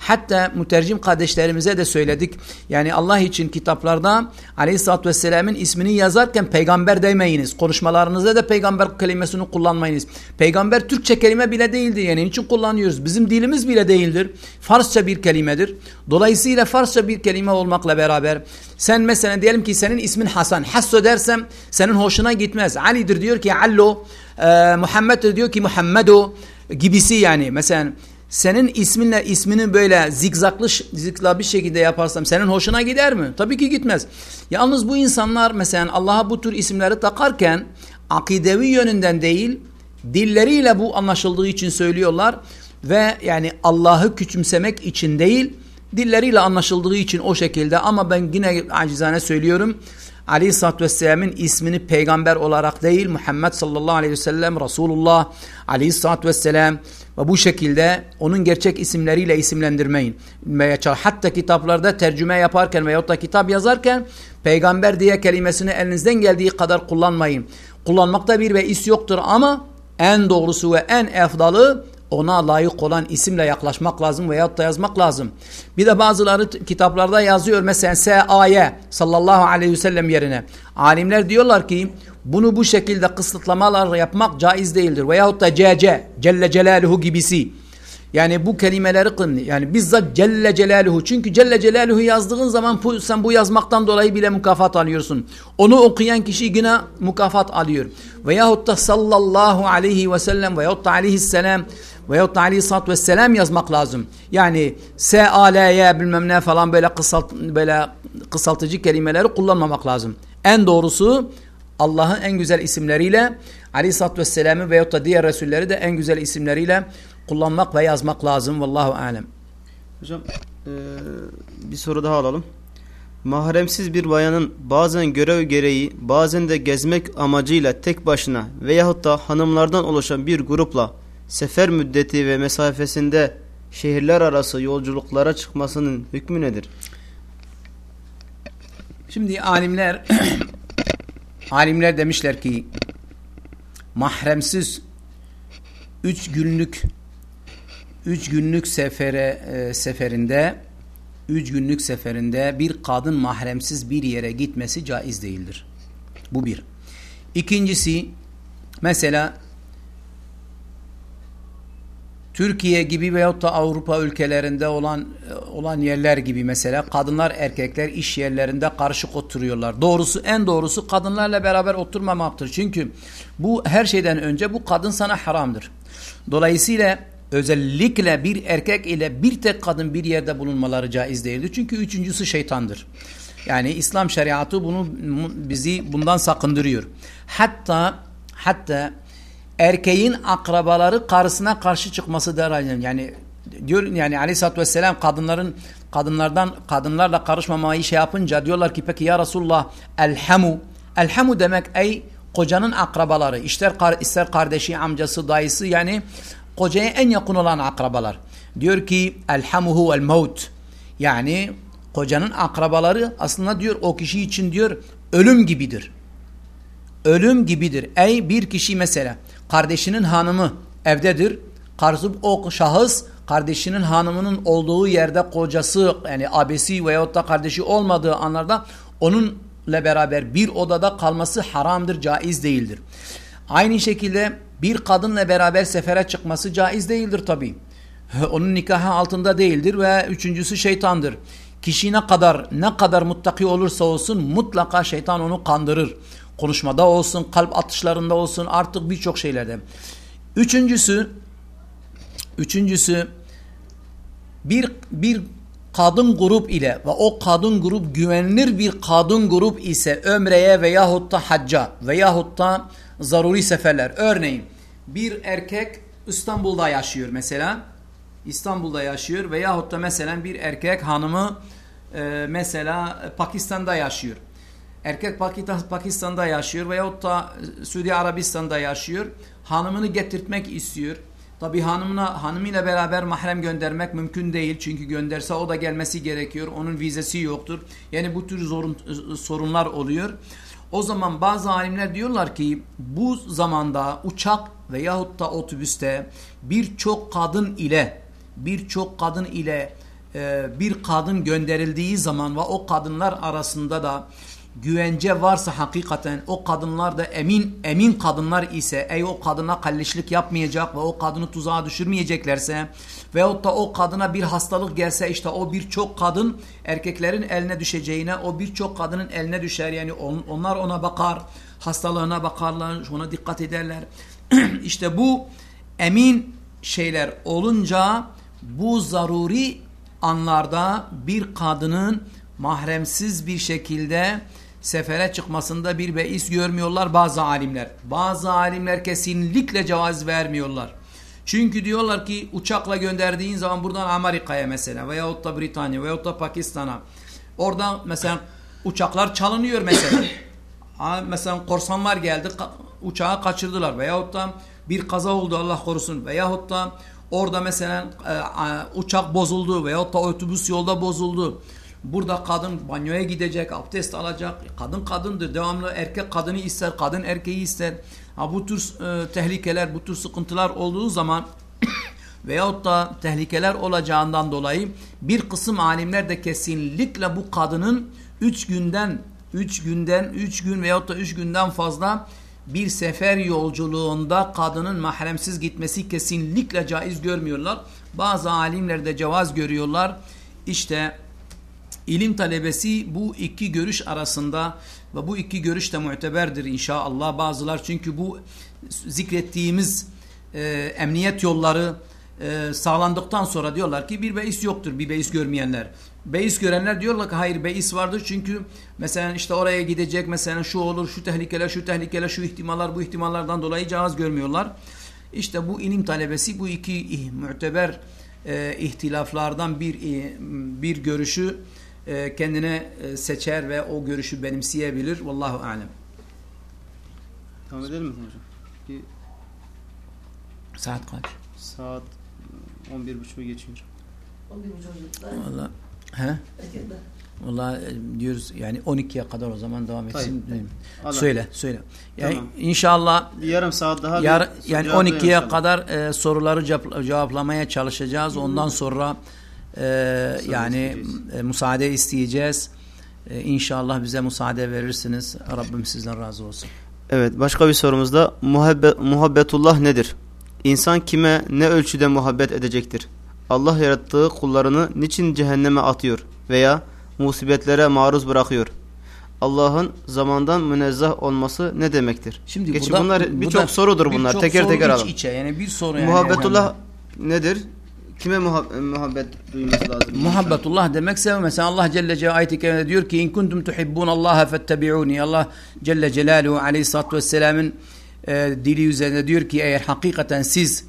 Hatta mütercim kardeşlerimize de söyledik. Yani Allah için kitaplarda aleyhissalatü vesselamın ismini yazarken peygamber demeyiniz. Konuşmalarınızda da peygamber kelimesini kullanmayınız. Peygamber Türkçe kelime bile değildir. Yani için kullanıyoruz. Bizim dilimiz bile değildir. Farsça bir kelimedir. Dolayısıyla Farsça bir kelime olmakla beraber sen mesela diyelim ki senin ismin Hasan. Hasso dersem senin hoşuna gitmez. Ali'dir diyor ki Allo. E, Muhammed'dir diyor ki Muhammedo gibisi yani. Mesela senin isminle ismini böyle zikzaklı zikla bir şekilde yaparsam senin hoşuna gider mi? Tabii ki gitmez. Yalnız bu insanlar mesela Allah'a bu tür isimleri takarken akidevi yönünden değil dilleriyle bu anlaşıldığı için söylüyorlar ve yani Allah'ı küçümsemek için değil dilleriyle anlaşıldığı için o şekilde ama ben yine acizane söylüyorum Aleyhisselatü Vesselam'ın ismini peygamber olarak değil Muhammed sallallahu aleyhi ve sellem Resulullah Aleyhisselatü Vesselam ve bu şekilde onun gerçek isimleriyle isimlendirmeyin. Hatta kitaplarda tercüme yaparken veyahut da kitap yazarken peygamber diye kelimesini elinizden geldiği kadar kullanmayın. Kullanmakta bir veis yoktur ama en doğrusu ve en efdalı ona layık olan isimle yaklaşmak lazım veyahut da yazmak lazım. Bir de bazıları kitaplarda yazıyor mesela S.A.Y. sallallahu aleyhi ve sellem yerine. Alimler diyorlar ki bunu bu şekilde kısıtlamalar yapmak caiz değildir. Veyahut da C.C. Celle Celaluhu gibisi. Yani bu kelimeleri kılın. Yani bizzat Celle Celaluhu. Çünkü Celle Celaluhu yazdığın zaman sen bu yazmaktan dolayı bile mukafat alıyorsun. Onu okuyan kişi yine mukafat alıyor. Veyahut da sallallahu aleyhi ve sellem veyahut da aleyhisselam veyahut da aleyhissalatü vesselam yazmak lazım. Yani S, A, L, Y bilmem ne falan böyle, kısalt, böyle kısaltıcı kelimeleri kullanmamak lazım. En doğrusu Allah'ın en güzel isimleriyle aleyhissalatü vesselam'ı veyahut da diğer Resulleri de en güzel isimleriyle kullanmak ve yazmak lazım. Vallahu alem. Hocam e, bir soru daha alalım. Mahremsiz bir bayanın bazen görev gereği bazen de gezmek amacıyla tek başına veyahut da hanımlardan oluşan bir grupla sefer müddeti ve mesafesinde şehirler arası yolculuklara çıkmasının hükmü nedir? Şimdi alimler alimler demişler ki mahremsiz üç günlük üç günlük sefere e, seferinde üç günlük seferinde bir kadın mahremsiz bir yere gitmesi caiz değildir. Bu bir. İkincisi mesela Türkiye gibi veyahut da Avrupa ülkelerinde olan olan yerler gibi mesela kadınlar erkekler iş yerlerinde karışık oturuyorlar. Doğrusu en doğrusu kadınlarla beraber oturmamaktır. Çünkü bu her şeyden önce bu kadın sana haramdır. Dolayısıyla özellikle bir erkek ile bir tek kadın bir yerde bulunmaları caiz değildir. Çünkü üçüncüsü şeytandır. Yani İslam şeriatı bunu bizi bundan sakındırıyor. Hatta hatta erkeğin akrabaları karısına karşı çıkması der yani diyor yani Aleyhisselatü Vesselam kadınların kadınlardan kadınlarla karışmamayı şey yapınca diyorlar ki peki ya Resulullah elhamu? Elhamu demek ey kocanın akrabaları ister, ister kardeşi amcası dayısı yani kocaya en yakın olan akrabalar. Diyor ki elhamuhu el maut yani kocanın akrabaları aslında diyor o kişi için diyor ölüm gibidir. Ölüm gibidir. Ey bir kişi mesela kardeşinin hanımı evdedir. Karşı o şahıs kardeşinin hanımının olduğu yerde kocası yani abesi veyahut da kardeşi olmadığı anlarda onunla beraber bir odada kalması haramdır, caiz değildir. Aynı şekilde bir kadınla beraber sefere çıkması caiz değildir tabi. Onun nikahı altında değildir ve üçüncüsü şeytandır. Kişi ne kadar ne kadar muttaki olursa olsun mutlaka şeytan onu kandırır konuşmada olsun, kalp atışlarında olsun artık birçok şeylerde. Üçüncüsü üçüncüsü bir bir kadın grup ile ve o kadın grup güvenilir bir kadın grup ise ömreye veyahut da hacca veyahut da zaruri seferler. Örneğin bir erkek İstanbul'da yaşıyor mesela. İstanbul'da yaşıyor veyahut da mesela bir erkek hanımı e, mesela Pakistan'da yaşıyor. Erkek Pakistan- Pakistan'da yaşıyor veyahut da Suudi Arabistan'da yaşıyor. Hanımını getirtmek istiyor. Tabi hanımına hanımıyla beraber mahrem göndermek mümkün değil. Çünkü gönderse o da gelmesi gerekiyor. Onun vizesi yoktur. Yani bu tür zorun, sorunlar oluyor. O zaman bazı alimler diyorlar ki bu zamanda uçak veyahut da otobüste birçok kadın ile birçok kadın ile e, bir kadın gönderildiği zaman ve o kadınlar arasında da güvence varsa hakikaten o kadınlar da emin emin kadınlar ise ey o kadına kalleşlik yapmayacak ve o kadını tuzağa düşürmeyeceklerse veyahut da o kadına bir hastalık gelse işte o birçok kadın erkeklerin eline düşeceğine o birçok kadının eline düşer. Yani on- onlar ona bakar hastalığına bakarlar ona dikkat ederler. İşte bu emin şeyler olunca bu zaruri anlarda bir kadının mahremsiz bir şekilde sefere çıkmasında bir beis görmüyorlar bazı alimler. Bazı alimler kesinlikle cevaz vermiyorlar. Çünkü diyorlar ki uçakla gönderdiğin zaman buradan Amerika'ya mesela veyahut da Britanya veyahut da Pakistan'a oradan mesela uçaklar çalınıyor mesela. Mesela korsanlar geldi uçağı kaçırdılar veyahut da bir kaza oldu Allah korusun veyahut da orada mesela e, uçak bozuldu veyahut da otobüs yolda bozuldu. Burada kadın banyoya gidecek, abdest alacak. Kadın kadındır. Devamlı erkek kadını ister, kadın erkeği ister. Ha, bu tür e, tehlikeler, bu tür sıkıntılar olduğu zaman veyahut da tehlikeler olacağından dolayı bir kısım alimler de kesinlikle bu kadının 3 günden 3 günden 3 gün veyahut da 3 günden fazla bir sefer yolculuğunda kadının mahremsiz gitmesi kesinlikle caiz görmüyorlar. Bazı alimler de cevaz görüyorlar. İşte ilim talebesi bu iki görüş arasında ve bu iki görüş de muteberdir inşallah. Bazılar çünkü bu zikrettiğimiz e, emniyet yolları e, sağlandıktan sonra diyorlar ki bir beis yoktur bir beis görmeyenler. Beis görenler diyorlar ki hayır beis vardır çünkü mesela işte oraya gidecek mesela şu olur şu tehlikeler şu tehlikeler şu ihtimaller bu ihtimallardan dolayı cihaz görmüyorlar. İşte bu ilim talebesi bu iki muteber e, ihtilaflardan bir e, bir görüşü e, kendine e, seçer ve o görüşü benimseyebilir. Vallahu alem. Devam edelim mi hocam? Bir Saat kaç? saat 11.30'u geçiyor. 11 çocuklar. Valla he? Valla e, diyoruz yani 12'ye kadar o zaman devam etsin. Allah. Söyle, söyle. Yani Tamam. inşallah Bir yarım saat daha Yar, yani cevaplayalım 12'ye inşallah. kadar e, soruları cevap- cevaplamaya çalışacağız. Ondan sonra e, yani isteyeceğiz. e, müsaade isteyeceğiz. E, inşallah bize müsaade verirsiniz. Rabbim sizden razı olsun. Evet başka bir sorumuzda muhabbe, muhabbetullah nedir? İnsan kime ne ölçüde muhabbet edecektir? Allah yarattığı kullarını niçin cehenneme atıyor veya musibetlere maruz bırakıyor? Allah'ın zamandan münezzeh olması ne demektir? Şimdi Geçin burada- bunlar birçok sorudur bunlar. birçok teker soru teker iç alalım. içe. Yani bir soru yani. Muhabbetullah nedir? Kime muhab- muhabbet duyması lazım? Muhabbetullah demekse mesela Allah Celle Celaluhu ayet-i kerimede diyor ki in kuntum tuhibbun Allah fettebi'uni. Allah Celle Celaluhu aleyhissalatu vesselam'ın e, dili üzerinde diyor ki eğer hakikaten siz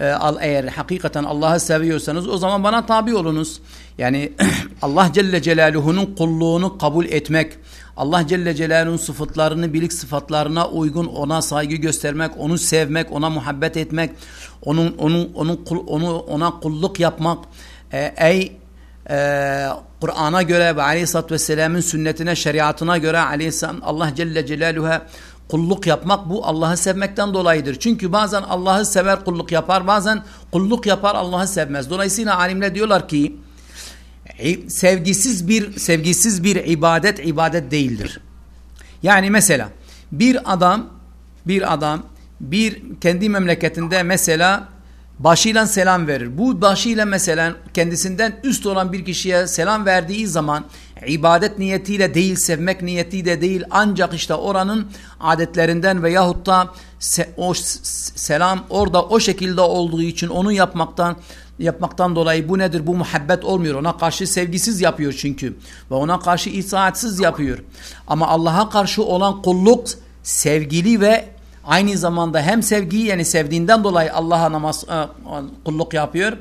e, eğer hakikaten Allah'ı seviyorsanız o zaman bana tabi olunuz. Yani Allah Celle Celaluhu'nun kulluğunu kabul etmek, Allah Celle Celaluhu'nun sıfatlarını, bilik sıfatlarına uygun ona saygı göstermek, onu sevmek, ona muhabbet etmek, onun onun onun kul- onu ona kulluk yapmak, e, ey e, Kur'an'a göre ve Aleyhisselatü Vesselam'ın sünnetine, şeriatına göre Aleyhisselam Allah Celle Celaluhu'ya kulluk yapmak bu Allah'ı sevmekten dolayıdır. Çünkü bazen Allah'ı sever kulluk yapar, bazen kulluk yapar Allah'ı sevmez. Dolayısıyla alimler diyorlar ki sevgisiz bir sevgisiz bir ibadet ibadet değildir. Yani mesela bir adam bir adam bir kendi memleketinde mesela başıyla selam verir. Bu başıyla mesela kendisinden üst olan bir kişiye selam verdiği zaman ibadet niyetiyle değil, sevmek niyetiyle değil ancak işte oranın adetlerinden veyahut da o selam orada o şekilde olduğu için onu yapmaktan yapmaktan dolayı bu nedir? Bu muhabbet olmuyor. Ona karşı sevgisiz yapıyor çünkü. Ve ona karşı itaatsiz yapıyor. Ama Allah'a karşı olan kulluk sevgili ve Aynı zamanda hem sevgiyi yani sevdiğinden dolayı Allah'a namaz e, kulluk yapıyor.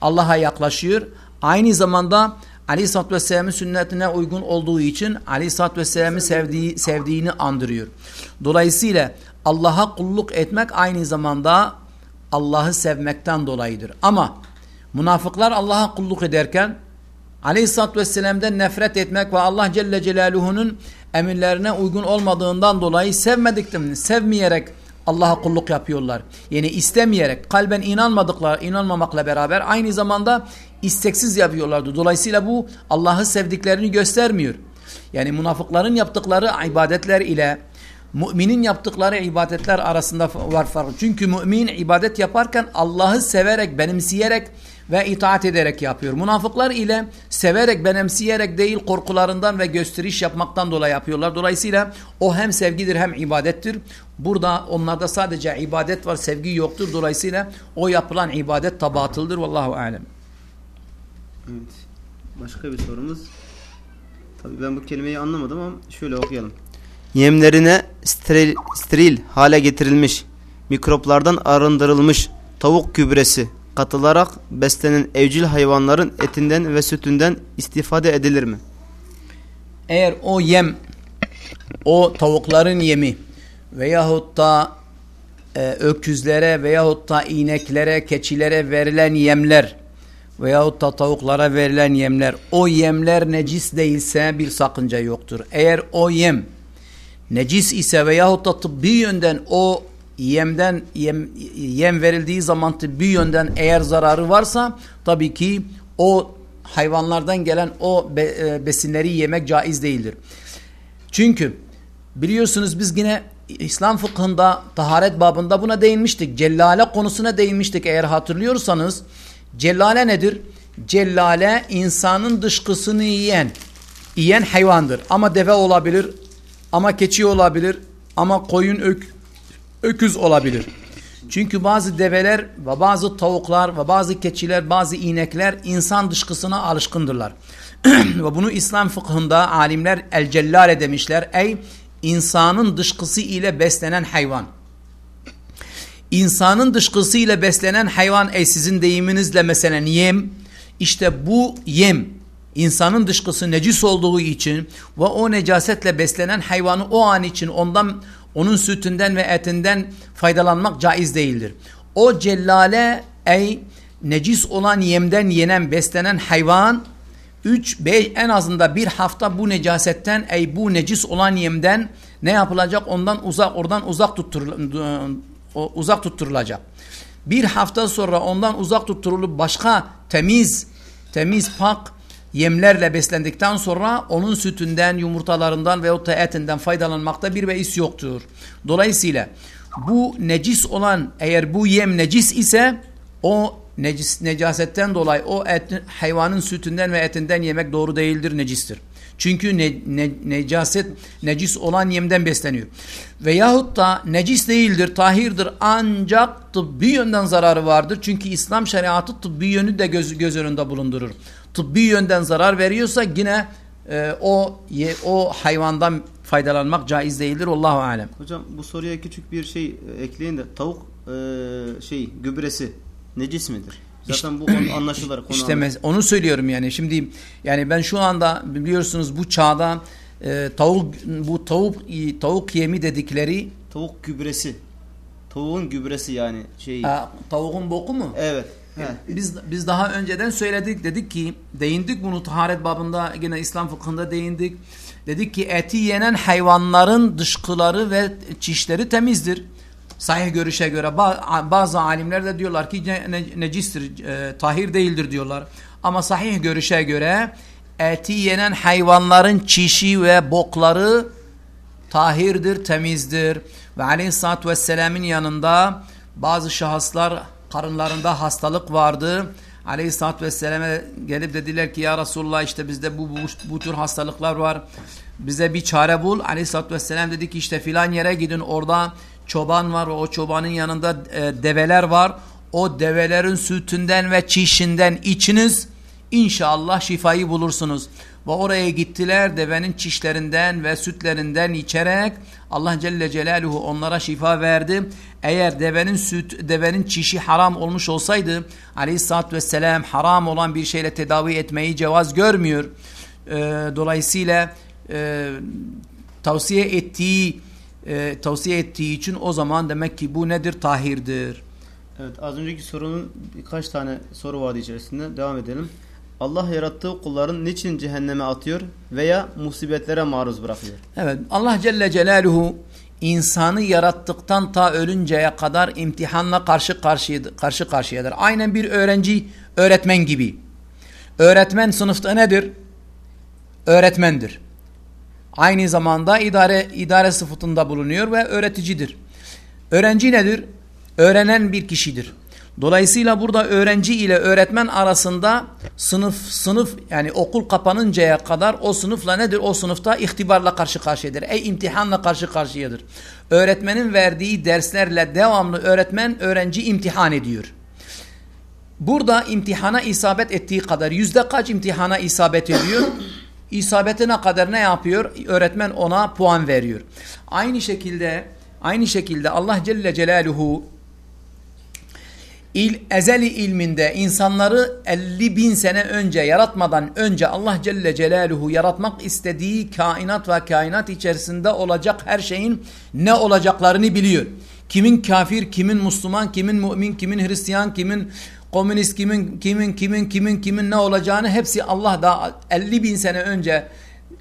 Allah'a yaklaşıyor. Aynı zamanda Aleyhisselatü Vesselam'ın sünnetine uygun olduğu için Aleyhisselatü Vesselam'ı sevdiği, sevdiğini andırıyor. Dolayısıyla Allah'a kulluk etmek aynı zamanda Allah'ı sevmekten dolayıdır. Ama münafıklar Allah'a kulluk ederken Aleyhisselatü Vesselam'dan nefret etmek ve Allah Celle Celaluhu'nun emirlerine uygun olmadığından dolayı sevmediklerini sevmeyerek Allah'a kulluk yapıyorlar. Yani istemeyerek, kalben inanmadıklar, inanmamakla beraber aynı zamanda isteksiz yapıyorlardı. Dolayısıyla bu Allah'ı sevdiklerini göstermiyor. Yani münafıkların yaptıkları ibadetler ile müminin yaptıkları ibadetler arasında var fark. Çünkü mümin ibadet yaparken Allah'ı severek, benimseyerek ve itaat ederek yapıyor. Münafıklar ile severek, benimseyerek değil korkularından ve gösteriş yapmaktan dolayı yapıyorlar. Dolayısıyla o hem sevgidir hem ibadettir. Burada onlarda sadece ibadet var, sevgi yoktur. Dolayısıyla o yapılan ibadet tabatıldır. Vallahu alem. Evet. Başka bir sorumuz. Tabii ben bu kelimeyi anlamadım ama şöyle okuyalım. Yemlerine steril, steril hale getirilmiş, mikroplardan arındırılmış tavuk gübresi katılarak beslenen evcil hayvanların etinden ve sütünden istifade edilir mi? Eğer o yem, o tavukların yemi veyahut da e, öküzlere veyahut da ineklere, keçilere verilen yemler veyahut da tavuklara verilen yemler o yemler necis değilse bir sakınca yoktur. Eğer o yem necis ise veyahut da tıbbi yönden o yemden yem, yem verildiği zaman tıbbi yönden eğer zararı varsa tabii ki o hayvanlardan gelen o e, besinleri yemek caiz değildir. Çünkü biliyorsunuz biz yine İslam fıkhında taharet babında buna değinmiştik. Cellale konusuna değinmiştik eğer hatırlıyorsanız. Cellale nedir? Cellale insanın dışkısını yiyen, yiyen hayvandır. Ama deve olabilir, ama keçi olabilir, ama koyun ök, öküz olabilir. Çünkü bazı develer ve bazı tavuklar ve bazı keçiler, bazı inekler insan dışkısına alışkındırlar. ve bunu İslam fıkhında alimler el cellale demişler. Ey insanın dışkısı ile beslenen hayvan. İnsanın dışkısı ile beslenen hayvan ey sizin deyiminizle mesela yem. İşte bu yem insanın dışkısı necis olduğu için ve o necasetle beslenen hayvanı o an için ondan onun sütünden ve etinden faydalanmak caiz değildir. O cellale ey necis olan yemden yenen beslenen hayvan 3 5 en azında bir hafta bu necasetten ey bu necis olan yemden ne yapılacak? Ondan uzak oradan uzak tuttur uzak tutturulacak. Bir hafta sonra ondan uzak tutturulup başka temiz temiz pak yemlerle beslendikten sonra onun sütünden, yumurtalarından veyahut da etinden faydalanmakta bir beis yoktur. Dolayısıyla bu necis olan eğer bu yem necis ise o necis, necasetten dolayı o et, hayvanın sütünden ve etinden yemek doğru değildir, necistir. Çünkü ne, ne, necaset, necis olan yemden besleniyor. Veyahut da necis değildir, tahirdir ancak tıbbi yönden zararı vardır. Çünkü İslam şeriatı tıbbi yönü de göz, göz önünde bulundurur. Tıbbi yönden zarar veriyorsa yine e, o ye, o hayvandan faydalanmak caiz değildir. Allahu alem. Hocam bu soruya küçük bir şey e, ekleyin de tavuk e, şey gübresi necis midir? Zaten bu anlaşılır konu. İşte onu söylüyorum yani. Şimdi yani ben şu anda biliyorsunuz bu çağda e, tavuk bu tavuk tavuk yemi dedikleri tavuk gübresi. Tavuğun gübresi yani şey. Ha, tavuğun boku mu? Evet. Biz biz daha önceden söyledik dedik ki değindik bunu taharet babında yine İslam fıkhında değindik. Dedik ki eti yenen hayvanların dışkıları ve çişleri temizdir. Sahih görüşe göre bazı alimler de diyorlar ki ne, necistir, e, tahir değildir diyorlar. Ama sahih görüşe göre eti yenen hayvanların çişi ve bokları tahirdir, temizdir. Ve aleyhissalatü vesselamın yanında bazı şahıslar karınlarında hastalık vardı. Aleyhissalatü vesselam'a gelip dediler ki ya Resulullah işte bizde bu, bu, bu tür hastalıklar var. Bize bir çare bul. Aleyhissalatü vesselam dedi ki işte filan yere gidin orada çoban var. O çobanın yanında e, develer var. O develerin sütünden ve çişinden içiniz. İnşallah şifayı bulursunuz. Ve oraya gittiler devenin çişlerinden ve sütlerinden içerek Allah Celle Celaluhu onlara şifa verdi. Eğer devenin süt, devenin çişi haram olmuş olsaydı Aleyhisselatü Vesselam haram olan bir şeyle tedavi etmeyi cevaz görmüyor. Ee, dolayısıyla e, tavsiye ettiği e, tavsiye ettiği için o zaman demek ki bu nedir? Tahirdir. Evet az önceki sorunun birkaç tane soru vardı içerisinde. Devam edelim. Allah yarattığı kulların niçin cehenneme atıyor veya musibetlere maruz bırakıyor? Evet Allah Celle Celaluhu insanı yarattıktan ta ölünceye kadar imtihanla karşı karşıya, karşı karşıyadır. Aynen bir öğrenci öğretmen gibi. Öğretmen sınıfta nedir? Öğretmendir. Aynı zamanda idare idare sıfatında bulunuyor ve öğreticidir. Öğrenci nedir? Öğrenen bir kişidir. Dolayısıyla burada öğrenci ile öğretmen arasında sınıf sınıf yani okul kapanıncaya kadar o sınıfla nedir? O sınıfta ihtibarla karşı karşıyadır. Ey imtihanla karşı karşıyadır. Öğretmenin verdiği derslerle devamlı öğretmen öğrenci imtihan ediyor. Burada imtihana isabet ettiği kadar yüzde kaç imtihana isabet ediyor? İsabetine kadar ne yapıyor? Öğretmen ona puan veriyor. Aynı şekilde aynı şekilde Allah Celle Celaluhu il, ezeli ilminde insanları 50 bin sene önce yaratmadan önce Allah Celle Celaluhu yaratmak istediği kainat ve kainat içerisinde olacak her şeyin ne olacaklarını biliyor. Kimin kafir, kimin Müslüman, kimin mümin, kimin Hristiyan, kimin komünist, kimin kimin kimin kimin kimin ne olacağını hepsi Allah da 50 bin sene önce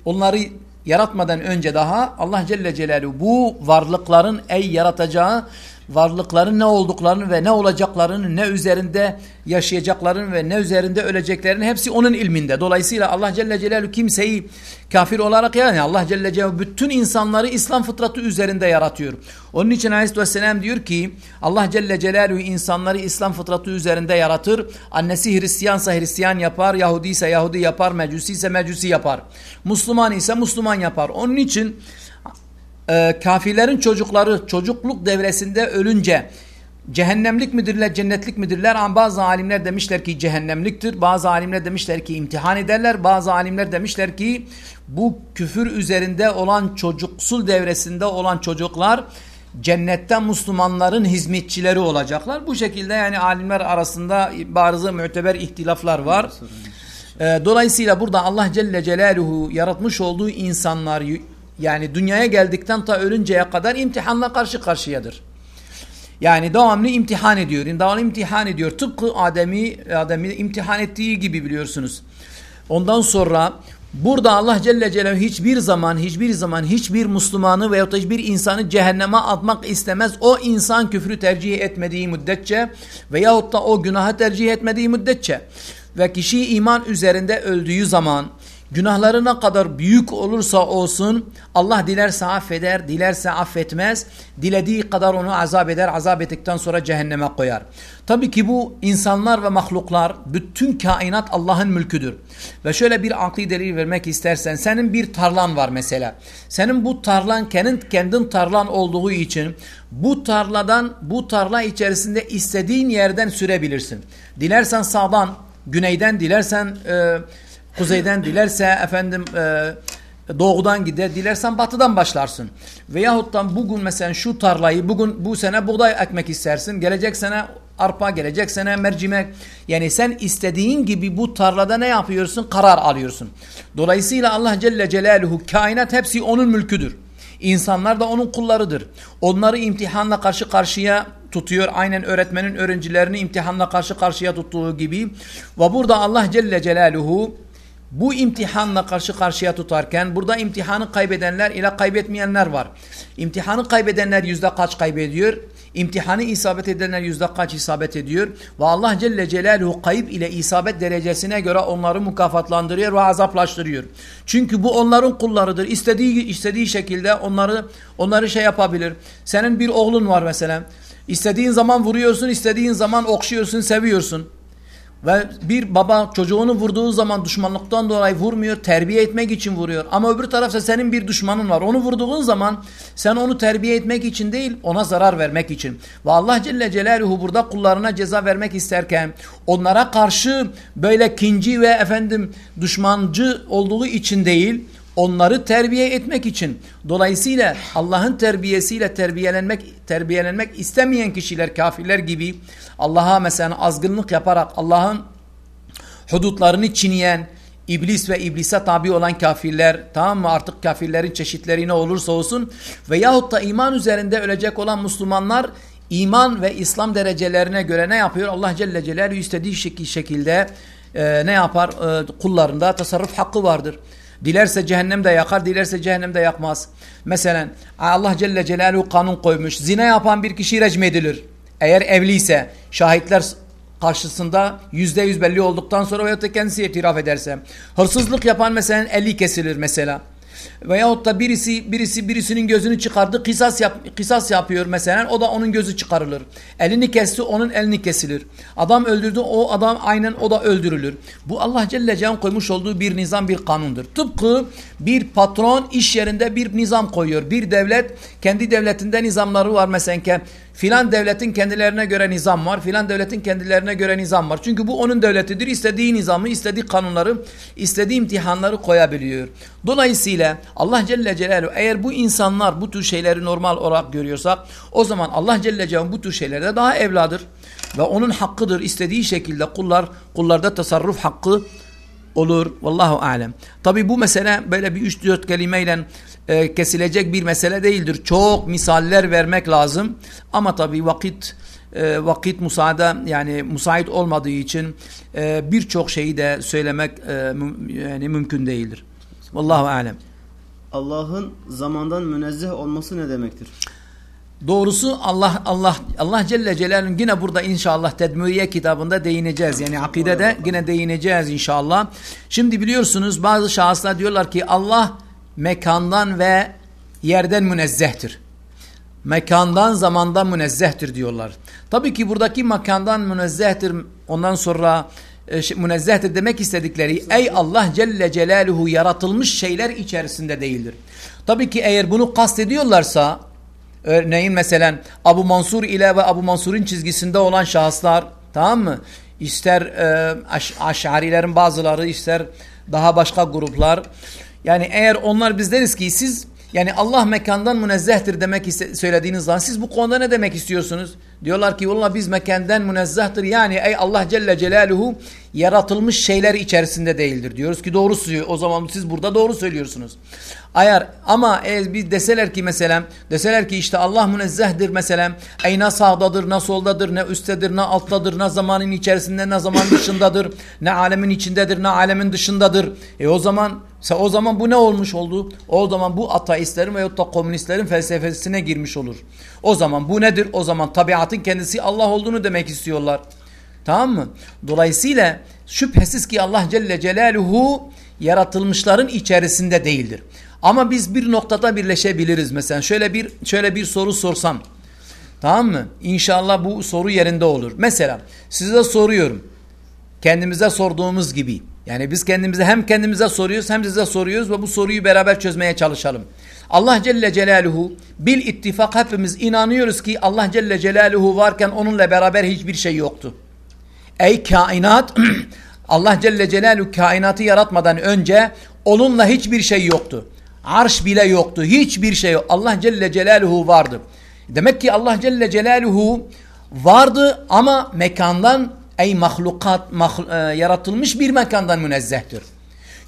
onları yaratmadan önce daha Allah Celle Celaluhu bu varlıkların ey yaratacağı varlıkların ne olduklarını ve ne olacaklarını, ne üzerinde yaşayacaklarını ve ne üzerinde öleceklerini hepsi onun ilminde. Dolayısıyla Allah Celle Celaluhu kimseyi kafir olarak yani Allah Celle Celaluhu bütün insanları İslam fıtratı üzerinde yaratıyor. Onun için Aleyhisselam diyor ki Allah Celle Celaluhu insanları İslam fıtratı üzerinde yaratır. Annesi Hristiyansa Hristiyan yapar, Yahudi ise Yahudi yapar, Mecusi ise Mecusi yapar. Müslüman ise Müslüman yapar. Onun için e, kafirlerin çocukları çocukluk devresinde ölünce cehennemlik midirler, cennetlik midirler? Ama bazı alimler demişler ki cehennemliktir. Bazı alimler demişler ki imtihan ederler. Bazı alimler demişler ki bu küfür üzerinde olan çocuksul devresinde olan çocuklar cennetten Müslümanların hizmetçileri olacaklar. Bu şekilde yani alimler arasında bazı müteber ihtilaflar var. E, dolayısıyla burada Allah Celle Celaluhu yaratmış olduğu insanlar yani dünyaya geldikten ta ölünceye kadar imtihanla karşı karşıyadır. Yani devamlı imtihan ediyor. Devamlı imtihan ediyor. Tıpkı Adem'i Adem'i imtihan ettiği gibi biliyorsunuz. Ondan sonra burada Allah Celle Celaluhu hiçbir zaman hiçbir zaman hiçbir Müslümanı veyahut da hiçbir insanı cehenneme atmak istemez. O insan küfrü tercih etmediği müddetçe veyahut da o günaha tercih etmediği müddetçe ve kişi iman üzerinde öldüğü zaman Günahları ne kadar büyük olursa olsun Allah dilerse affeder, dilerse affetmez. Dilediği kadar onu azap eder, azap ettikten sonra cehenneme koyar. Tabii ki bu insanlar ve mahluklar, bütün kainat Allah'ın mülküdür. Ve şöyle bir akli delil vermek istersen, senin bir tarlan var mesela. Senin bu tarlan kendin, kendin tarlan olduğu için bu tarladan, bu tarla içerisinde istediğin yerden sürebilirsin. Dilersen sağdan, güneyden, dilersen... E, Kuzeyden dilerse efendim e, doğudan gider. Dilersen batıdan başlarsın. Veyahuttan bugün mesela şu tarlayı bugün bu sene buğday ekmek istersin. Gelecek sene arpa, gelecek sene mercimek. Yani sen istediğin gibi bu tarlada ne yapıyorsun? Karar alıyorsun. Dolayısıyla Allah Celle Celaluhu kainat hepsi onun mülküdür. İnsanlar da onun kullarıdır. Onları imtihanla karşı karşıya tutuyor. Aynen öğretmenin öğrencilerini imtihanla karşı karşıya tuttuğu gibi. Ve burada Allah Celle Celaluhu bu imtihanla karşı karşıya tutarken burada imtihanı kaybedenler ile kaybetmeyenler var. İmtihanı kaybedenler yüzde kaç kaybediyor? İmtihanı isabet edenler yüzde kaç isabet ediyor? Ve Allah Celle Celaluhu kayıp ile isabet derecesine göre onları mükafatlandırıyor ve azaplaştırıyor. Çünkü bu onların kullarıdır. İstediği istediği şekilde onları onları şey yapabilir. Senin bir oğlun var mesela. İstediğin zaman vuruyorsun, istediğin zaman okşuyorsun, seviyorsun. Ve bir baba çocuğunu vurduğu zaman düşmanlıktan dolayı vurmuyor, terbiye etmek için vuruyor. Ama öbür tarafta senin bir düşmanın var. Onu vurduğun zaman sen onu terbiye etmek için değil, ona zarar vermek için. Ve Allah Celle Celaluhu burada kullarına ceza vermek isterken onlara karşı böyle kinci ve efendim düşmancı olduğu için değil, onları terbiye etmek için. Dolayısıyla Allah'ın terbiyesiyle terbiyelenmek terbiyelenmek istemeyen kişiler kafirler gibi Allah'a mesela azgınlık yaparak Allah'ın hudutlarını çiğneyen iblis ve iblise tabi olan kafirler tamam mı artık kafirlerin çeşitleri ne olursa olsun veyahut da iman üzerinde ölecek olan Müslümanlar iman ve İslam derecelerine göre ne yapıyor? Allah Celle Celaluhu istediği şekilde e, ne yapar? E, kullarında tasarruf hakkı vardır. Dilerse cehennemde yakar, dilerse cehennemde yakmaz. Mesela Allah Celle Celaluhu kanun koymuş. Zina yapan bir kişi recm edilir. Eğer evliyse, şahitler karşısında yüzde yüz belli olduktan sonra veyahut da kendisi itiraf ederse. Hırsızlık yapan mesela eli kesilir mesela. Veyahut da birisi birisi birisinin gözünü çıkardı kısas, yap, kısas yapıyor mesela o da onun gözü çıkarılır. Elini kesti onun elini kesilir. Adam öldürdü o adam aynen o da öldürülür. Bu Allah Celle Celaluhu koymuş olduğu bir nizam bir kanundur. Tıpkı bir patron iş yerinde bir nizam koyuyor. Bir devlet kendi devletinde nizamları var mesela Filan devletin kendilerine göre nizam var. Filan devletin kendilerine göre nizam var. Çünkü bu onun devletidir. İstediği nizamı, istediği kanunları, istediği imtihanları koyabiliyor. Dolayısıyla Allah Celle Celaluhu eğer bu insanlar bu tür şeyleri normal olarak görüyorsak o zaman Allah Celle Celaluhu bu tür şeylerde daha evladır. Ve onun hakkıdır. istediği şekilde kullar, kullarda tasarruf hakkı olur. Vallahu alem. Tabi bu mesele böyle bir 3-4 kelimeyle e, kesilecek bir mesele değildir. Çok misaller vermek lazım. Ama tabi vakit e, vakit müsaade yani müsait olmadığı için e, birçok şeyi de söylemek e, yani mümkün değildir. Vallahu alem. Allah'ın zamandan münezzeh olması ne demektir? Doğrusu Allah Allah Allah Celle Celaluhu yine burada inşallah Tedmuriye kitabında değineceğiz. Yani akidede yine değineceğiz inşallah. Şimdi biliyorsunuz bazı şahıslar diyorlar ki Allah mekandan ve yerden münezzehtir. Mekandan zamandan münezzehtir diyorlar. Tabii ki buradaki mekandan münezzehtir ondan sonra e, şey, münezzehtir demek istedikleri ey Allah Celle Celaluhu yaratılmış şeyler içerisinde değildir. Tabii ki eğer bunu kastediyorlarsa örneğin mesela Abu Mansur ile ve Abu Mansur'un çizgisinde olan şahıslar tamam mı? İster e, aş aşarilerin bazıları ister daha başka gruplar yani eğer onlar biz deriz ki siz yani Allah mekandan münezzehtir demek söylediğiniz zaman siz bu konuda ne demek istiyorsunuz? Diyorlar ki valla biz mekandan münezzehtir yani ey Allah Celle Celaluhu yaratılmış şeyler içerisinde değildir. Diyoruz ki doğru söylüyor. O zaman siz burada doğru söylüyorsunuz. Ayar ama eğer bir deseler ki mesela deseler ki işte Allah münezzehdir mesela ey ne sağdadır ne soldadır ne üsttedir ne alttadır ne zamanın içerisinde ne zaman dışındadır ne alemin içindedir ne alemin dışındadır. E o zaman o zaman bu ne olmuş oldu? O zaman bu ateistlerin veyahut da komünistlerin felsefesine girmiş olur. O zaman bu nedir? O zaman tabiatın kendisi Allah olduğunu demek istiyorlar. Tamam mı? Dolayısıyla şüphesiz ki Allah Celle Celaluhu yaratılmışların içerisinde değildir. Ama biz bir noktada birleşebiliriz mesela. Şöyle bir şöyle bir soru sorsam. Tamam mı? İnşallah bu soru yerinde olur. Mesela size soruyorum. Kendimize sorduğumuz gibi. Yani biz kendimize hem kendimize soruyoruz hem size soruyoruz ve bu soruyu beraber çözmeye çalışalım. Allah Celle Celaluhu bil ittifak hepimiz inanıyoruz ki Allah Celle Celaluhu varken onunla beraber hiçbir şey yoktu. Ey kainat Allah Celle Celaluhu kainatı yaratmadan önce onunla hiçbir şey yoktu. Arş bile yoktu. Hiçbir şey yok. Allah Celle Celaluhu vardı. Demek ki Allah Celle Celaluhu vardı ama mekandan ey mahlukat mahl e, yaratılmış bir mekandan münezzehtir.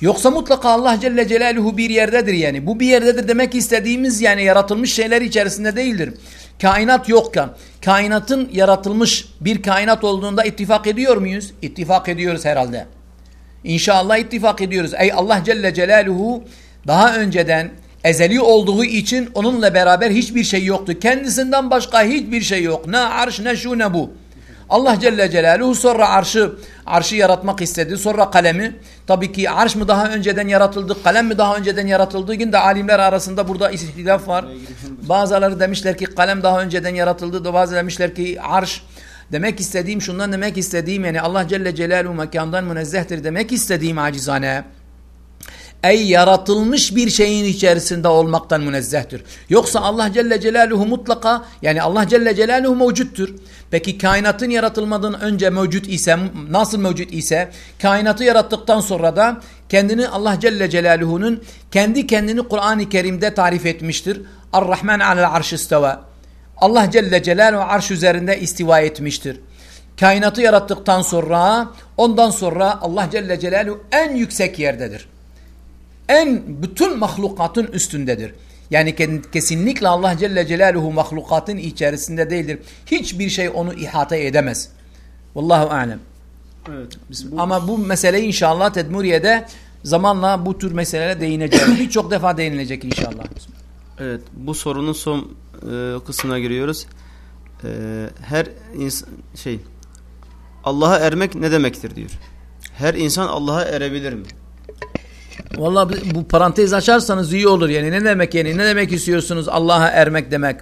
Yoksa mutlaka Allah Celle Celaluhu bir yerdedir yani. Bu bir yerdedir demek istediğimiz yani yaratılmış şeyler içerisinde değildir. Kainat yokken kainatın yaratılmış bir kainat olduğunda ittifak ediyor muyuz? İttifak ediyoruz herhalde. İnşallah ittifak ediyoruz. Ey Allah Celle Celaluhu daha önceden ezeli olduğu için onunla beraber hiçbir şey yoktu. Kendisinden başka hiçbir şey yok. Ne arş ne şu ne bu. Allah Celle Celaluhu sonra arşı arşı yaratmak istedi. Sonra kalemi. Tabii ki arş mı daha önceden yaratıldı, kalem mi daha önceden yaratıldı? Yine alimler arasında burada ihtilaf var. Bazıları demişler ki kalem daha önceden yaratıldı. Bazıları demişler ki arş Demek istediğim şundan demek istediğim yani Allah Celle Celaluhu mekandan münezzehtir demek istediğim acizane. Ey yaratılmış bir şeyin içerisinde olmaktan münezzehtir. Yoksa Allah Celle Celaluhu mutlaka yani Allah Celle Celaluhu mevcuttur. Peki kainatın yaratılmadan önce mevcut ise nasıl mevcut ise kainatı yarattıktan sonra da kendini Allah Celle Celaluhu'nun kendi kendini Kur'an-ı Kerim'de tarif etmiştir. Ar-Rahman alel arş isteva. Allah Celle Celaluhu arş üzerinde istiva etmiştir. Kainatı yarattıktan sonra ondan sonra Allah Celle Celaluhu en yüksek yerdedir en bütün mahlukatın üstündedir. Yani kesinlikle Allah Celle Celaluhu mahlukatın içerisinde değildir. Hiçbir şey onu ihata edemez. Vallahu alem. Evet. Bu... Ama bu meseleyi inşallah Tedmuriye'de zamanla bu tür meselelere değineceğiz. Birçok defa değinilecek inşallah. Evet. Bu sorunun son e, kısmına giriyoruz. E, her insan şey Allah'a ermek ne demektir diyor. Her insan Allah'a erebilir mi? Valla bu parantez açarsanız iyi olur. Yani ne demek yani? Ne demek istiyorsunuz Allah'a ermek demek?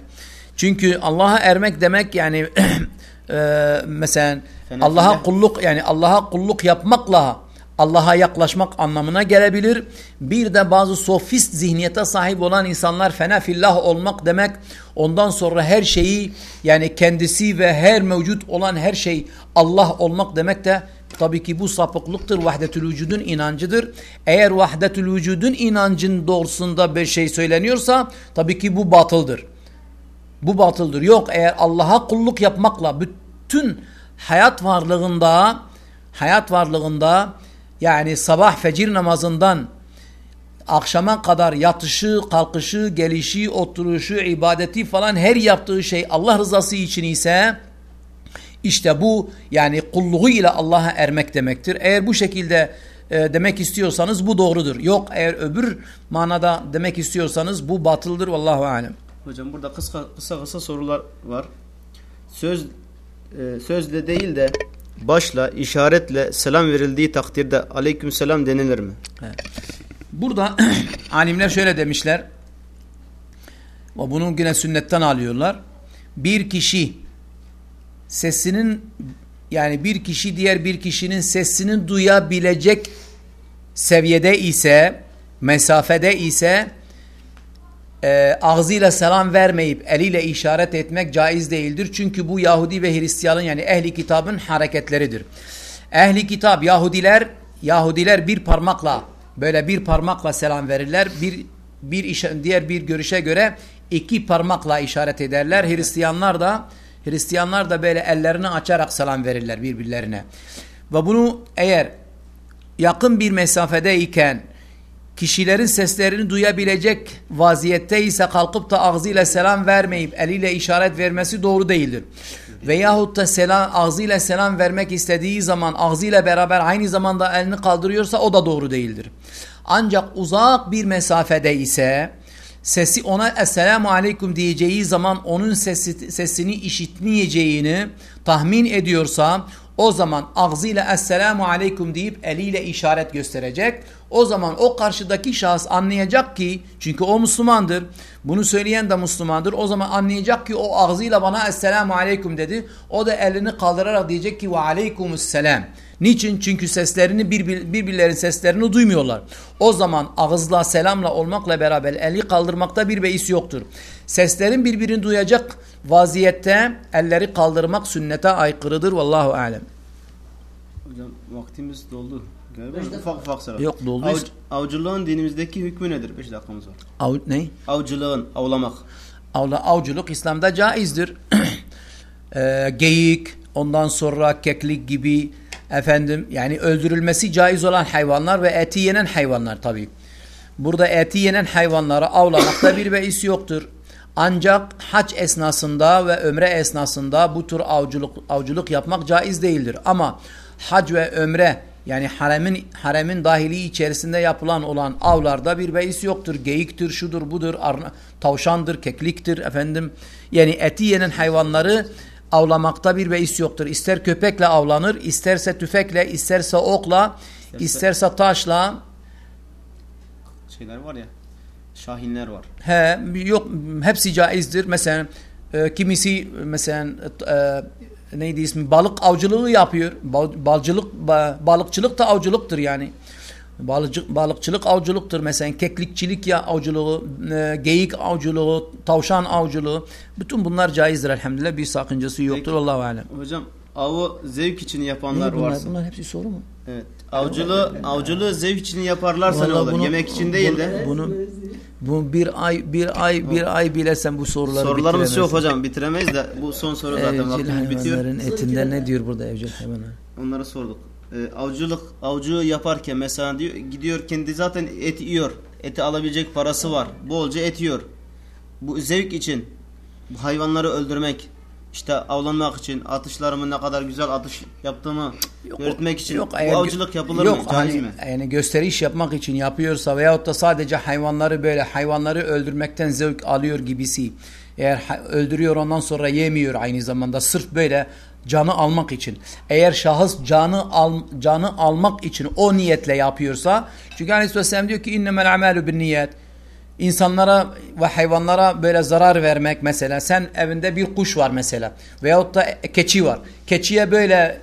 Çünkü Allah'a ermek demek yani e, mesela Allah'a kulluk yani Allah'a kulluk yapmakla Allah'a yaklaşmak anlamına gelebilir. Bir de bazı sofist zihniyete sahip olan insanlar fena fillah olmak demek. Ondan sonra her şeyi yani kendisi ve her mevcut olan her şey Allah olmak demek de Tabii ki bu sapıklıktır. Vahdetül vücudun inancıdır. Eğer vahdetül vücudun inancın doğrusunda bir şey söyleniyorsa tabii ki bu batıldır. Bu batıldır. Yok eğer Allah'a kulluk yapmakla bütün hayat varlığında hayat varlığında yani sabah fecir namazından akşama kadar yatışı, kalkışı, gelişi, oturuşu, ibadeti falan her yaptığı şey Allah rızası için ise işte bu yani kulluğu ile Allah'a ermek demektir. Eğer bu şekilde e, demek istiyorsanız bu doğrudur. Yok eğer öbür manada demek istiyorsanız bu batıldır. Vallahu alem. Hocam burada kısa kısa, kısa sorular var. Söz e, sözle değil de başla, işaretle selam verildiği takdirde aleyküm selam denilir mi? Evet. Burada alimler şöyle demişler. Ve bunu yine sünnetten alıyorlar. Bir kişi sesinin yani bir kişi diğer bir kişinin sesini duyabilecek seviyede ise mesafede ise e, ağzıyla selam vermeyip eliyle işaret etmek caiz değildir. Çünkü bu Yahudi ve Hristiyanın yani ehli kitabın hareketleridir. Ehli kitap Yahudiler Yahudiler bir parmakla böyle bir parmakla selam verirler. Bir bir iş, diğer bir görüşe göre iki parmakla işaret ederler. Hristiyanlar da Hristiyanlar da böyle ellerini açarak selam verirler birbirlerine. Ve bunu eğer yakın bir mesafedeyken kişilerin seslerini duyabilecek vaziyette ise kalkıp da ağzıyla selam vermeyip eliyle işaret vermesi doğru değildir. Veyahut da selam, ağzıyla selam vermek istediği zaman ağzıyla beraber aynı zamanda elini kaldırıyorsa o da doğru değildir. Ancak uzak bir mesafede ise sesi ona Esselamu Aleyküm diyeceği zaman onun sesi, sesini işitmeyeceğini tahmin ediyorsa o zaman ağzıyla Esselamu Aleyküm deyip eliyle işaret gösterecek. O zaman o karşıdaki şahıs anlayacak ki çünkü o Müslümandır. Bunu söyleyen de Müslümandır. O zaman anlayacak ki o ağzıyla bana Esselamu Aleyküm dedi. O da elini kaldırarak diyecek ki ve Aleykümüsselam. Niçin? Çünkü seslerini birbir, birbirlerin seslerini duymuyorlar. O zaman ağızla selamla olmakla beraber eli kaldırmakta bir beis yoktur. Seslerin birbirini duyacak vaziyette elleri kaldırmak sünnete aykırıdır. Vallahu alem. Hocam vaktimiz doldu. Galiba ufak ufak sorar. Yok doldu. Av, avcılığın dinimizdeki hükmü nedir? 5 dakikamız var. Av, ne? Avcılığın, avlamak. Avla, avcılık İslam'da caizdir. e, geyik, ondan sonra keklik gibi efendim yani öldürülmesi caiz olan hayvanlar ve eti yenen hayvanlar tabi. Burada eti yenen hayvanları avlamakta bir beis yoktur. Ancak hac esnasında ve ömre esnasında bu tür avcılık, avcılık yapmak caiz değildir. Ama hac ve ömre yani haremin haremin dahili içerisinde yapılan olan avlarda bir beis yoktur. Geyiktir, şudur, budur, tavşandır, kekliktir efendim. Yani eti yenen hayvanları avlamakta bir beis yoktur. İster köpekle avlanır, isterse tüfekle, isterse okla, isterse, isterse taşla. Şeyler var ya, şahinler var. He, yok hepsi caizdir. Mesela e, kimisi mesela e, neydi ismi balık avcılığı yapıyor. Bal- balcılık ba- balıkçılık da avcılıktır yani. Balıcı, balıkçılık avcılıktır mesela keklikçilik ya avcılığı, e, geyik avcılığı, tavşan avcılığı. Bütün bunlar caizdir elhamdülillah bir sakıncası yoktur. Allahu alem. Hocam avı zevk için yapanlar bunlar, varsa. bunlar hepsi soru mu? Evet. Avcılığı avcılığı zevk için yaparlarsa ne Vallahi olur? bunu- Yemek için değil de. Bunu, bu bir ay bir ay bir ay bile sen bu soruları Sorularımız yok hocam bitiremeyiz de bu son soru zaten Evcil bitiyor. hayvanların etinde ne diyor burada evcil hayvanlar? Onları sorduk. Ee, avcılık avcı yaparken mesela diyor gidiyor kendi zaten et yiyor. Eti alabilecek parası var. Bolca et yiyor. Bu zevk için bu hayvanları öldürmek işte avlanmak için atışlarımı ne kadar güzel atış yaptığımı öğretmek için eğer bu avcılık yapılır yok, mı? Caiz hani, mi? Yani gösteriş yapmak için yapıyorsa veyahut da sadece hayvanları böyle hayvanları öldürmekten zevk alıyor gibisi. Eğer öldürüyor ondan sonra yemiyor aynı zamanda sırf böyle canı almak için. Eğer şahıs canı al, canı almak için o niyetle yapıyorsa çünkü Aleyhisselam diyor ki innemel amelü bin niyet. İnsanlara ve hayvanlara böyle zarar vermek mesela sen evinde bir kuş var mesela veyahut da keçi var. Keçiye böyle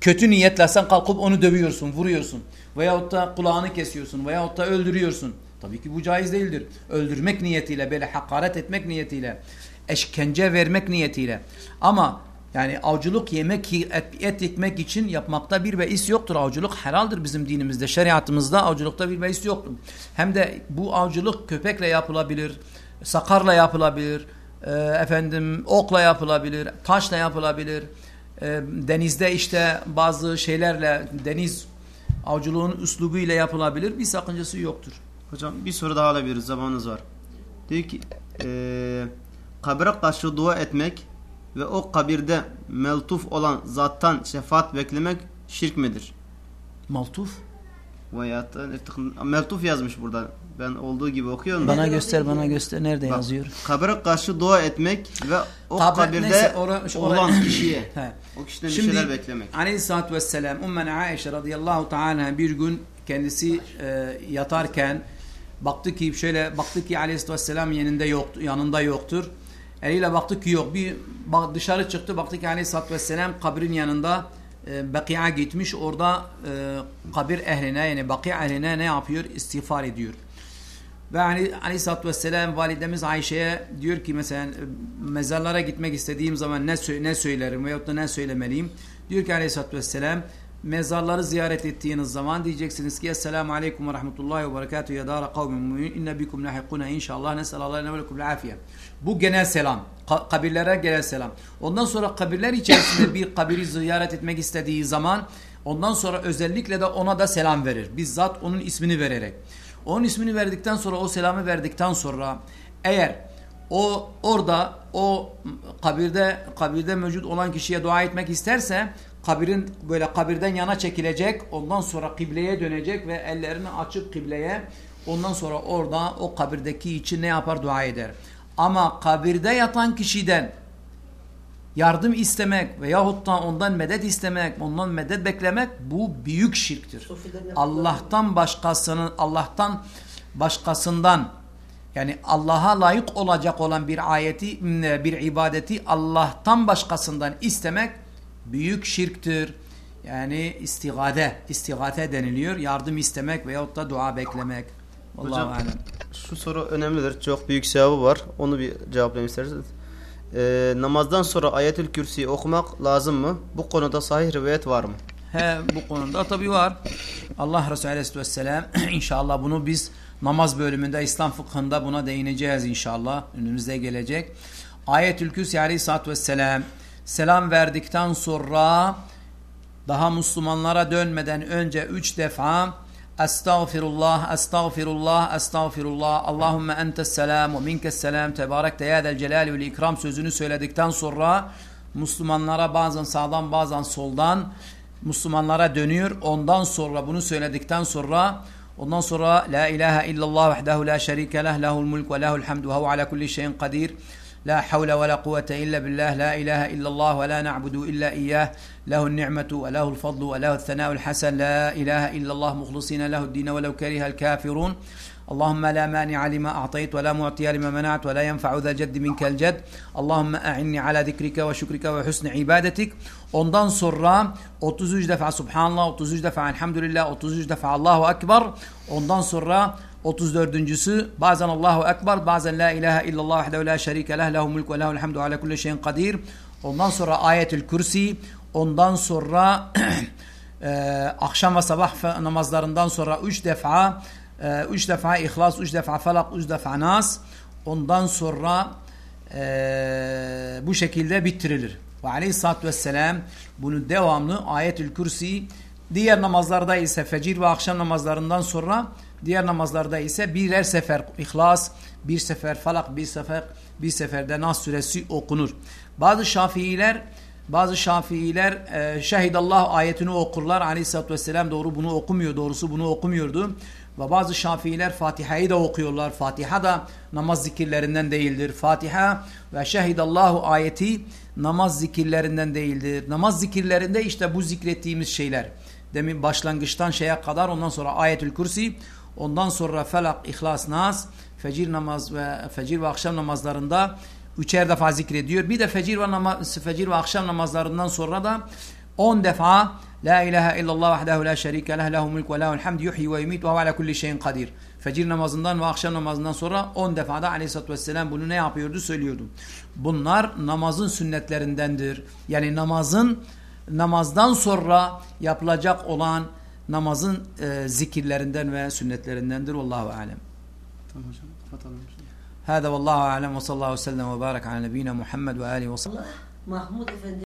kötü niyetle sen kalkıp onu dövüyorsun, vuruyorsun. Veyahut da kulağını kesiyorsun veyahut da öldürüyorsun. Tabii ki bu caiz değildir. Öldürmek niyetiyle, böyle hakaret etmek niyetiyle, eşkence vermek niyetiyle. Ama yani avcılık yemek, et, et yekmek için yapmakta bir beis yoktur. Avcılık helaldir bizim dinimizde, şeriatımızda avcılıkta bir beis yoktur. Hem de bu avcılık köpekle yapılabilir, sakarla yapılabilir, e, efendim okla yapılabilir, taşla yapılabilir. E, denizde işte bazı şeylerle deniz avcılığın üslubu ile yapılabilir. Bir sakıncası yoktur. Hocam bir soru daha alabiliriz zamanınız var. Diyor ki eee kabire karşı dua etmek ve o kabirde meltuf olan zattan şefaat beklemek şirk midir? Maltuf. Veya da- meltuf yazmış burada. Ben olduğu gibi okuyorum. Bana göster, bana göster. Nerede Bak, yazıyor? Kabire karşı dua etmek ve o Kabir- kabirde neyse, ora- şu- olan kişiye o kişiden bir Şimdi şeyler beklemek. aleyhissalatü vesselam Ummen Aişe radıyallahu teala bir gün kendisi e, yatarken baktı ki şöyle baktı ki aleyhissalatü vesselam yanında yoktu, yanında yoktur. Eliyle baktı ki yok. Bir dışarı çıktı baktı ki aleyhissalatü vesselam kabrin yanında e, Baki'a gitmiş. Orada e, kabir ehline yani Baki ehline ne yapıyor? İstiğfar ediyor. Ve Ali, Aleyhisselatü Vesselam validemiz Ayşe'ye diyor ki mesela e, mezarlara gitmek istediğim zaman ne, ne söylerim veyahut da ne söylemeliyim? Diyor ki Aleyhisselatü Vesselam mezarları ziyaret ettiğiniz zaman diyeceksiniz ki Esselamu Aleyküm ve Rahmetullahi ve Berekatuhu ya dara kavmin mu'min inne bikum lahikuna inşallah nesallallahu ve lekum afiye. Bu genel selam. Ka- kabirlere genel selam. Ondan sonra kabirler içerisinde bir kabiri ziyaret etmek istediği zaman ondan sonra özellikle de ona da selam verir. Bizzat onun ismini vererek. Onun ismini verdikten sonra o selamı verdikten sonra eğer o orada o kabirde kabirde mevcut olan kişiye dua etmek isterse kabirin böyle kabirden yana çekilecek ondan sonra kıbleye dönecek ve ellerini açıp kıbleye ondan sonra orada o kabirdeki için ne yapar dua eder. Ama kabirde yatan kişiden yardım istemek veyahut da ondan medet istemek, ondan medet beklemek bu büyük şirktir. Allah'tan başkasının Allah'tan başkasından yani Allah'a layık olacak olan bir ayeti bir ibadeti Allah'tan başkasından istemek büyük şirktir. Yani istigade, istigate deniliyor. Yardım istemek veyahut da dua beklemek. Vallahu Hocam, alem. Şu soru önemlidir. Çok büyük sevabı var. Onu bir cevaplayayım isterseniz. Ee, namazdan sonra ayetül kürsiyi okumak lazım mı? Bu konuda sahih rivayet var mı? He bu konuda tabi var. Allah Resulü Aleyhisselatü Vesselam inşallah bunu biz namaz bölümünde İslam fıkhında buna değineceğiz inşallah. Önümüzde gelecek. Ayetül Kürsi Aleyhisselatü Vesselam selam verdikten sonra daha Müslümanlara dönmeden önce üç defa Estağfirullah, estağfirullah, estağfirullah. Allahümme entes selam ve minkes selam. Tebarekte ya del celali vel ikram sözünü söyledikten sonra Müslümanlara bazen sağdan bazen soldan Müslümanlara dönüyor. Ondan sonra bunu söyledikten sonra ondan sonra La ilahe illallah vahdehu la şerike leh lehul mulk ve lehul hamdu ve ala kulli şeyin kadir. لا حول ولا قوة إلا بالله لا إله إلا الله ولا نعبد إلا إياه. له النعمة وله الفضل وله الثناء الحسن. لا إله إلا الله مخلصين له الدين ولو كره الكافرون. اللهم لا مانع لما أعطيت ولا معطي لما منعت ولا ينفع ذا الجد منك الجد. اللهم أعني على ذكرك وشكرك وحسن عبادتك. Ondan sonra 33 defa Subhanallah, 33 defa Elhamdülillah, 33 defa Allahu Ekber. Ondan sonra 34.sü bazen Allahu Ekber, bazen La ilahe illallah vahdehu la şerike leh, lehu mulk ve lehu'l hamdu ala kulli şeyin kadir. Ondan sonra Ayetül Kürsi, ondan sonra e, akşam ve sabah namazlarından sonra 3 defa 3 defa İhlas, 3 defa Felak, 3 defa Nas. Ondan sonra e, bu şekilde bitirilir. Ve aleyhissalatü vesselam bunu devamlı ayetül kürsi diğer namazlarda ise fecir ve akşam namazlarından sonra diğer namazlarda ise birer sefer ihlas, bir sefer falak, bir sefer bir seferde Nas suresi okunur. Bazı Şafiiler bazı Şafiiler e, şehidallah ayetini okurlar. Aleyhisselatü vesselam doğru bunu okumuyor. Doğrusu bunu okumuyordu. Ve bazı Şafiiler Fatiha'yı da okuyorlar. Fatiha da namaz zikirlerinden değildir. Fatiha ve şehidallahu ayeti namaz zikirlerinden değildir. Namaz zikirlerinde işte bu zikrettiğimiz şeyler. Demin başlangıçtan şeye kadar ondan sonra ayetül kürsi ondan sonra felak, ihlas, nas fecir namaz ve fecir ve akşam namazlarında üçer defa zikrediyor. Bir de fecir ve, namaz, fecir ve akşam namazlarından sonra da 10 defa La ilahe illallah vahdehu la şerike leh lehu mulk ve lehu'l hamd yuhyi ve yumit ve ala kulli şeyin kadir. Fecir namazından ve akşam namazından sonra 10 defa da aleyhissalatü vesselam bunu ne yapıyordu söylüyordu. Bunlar namazın sünnetlerindendir. Yani namazın namazdan sonra yapılacak olan namazın e, zikirlerinden ve sünnetlerindendir. Vallahu alem. Tamam hocam kapatalım. Hâdâ vallahu alem ve sallallahu aleyhi ve sellem ve bârek ala nebiyyina Muhammed ve âlihi ve Allah Mahmud Efendi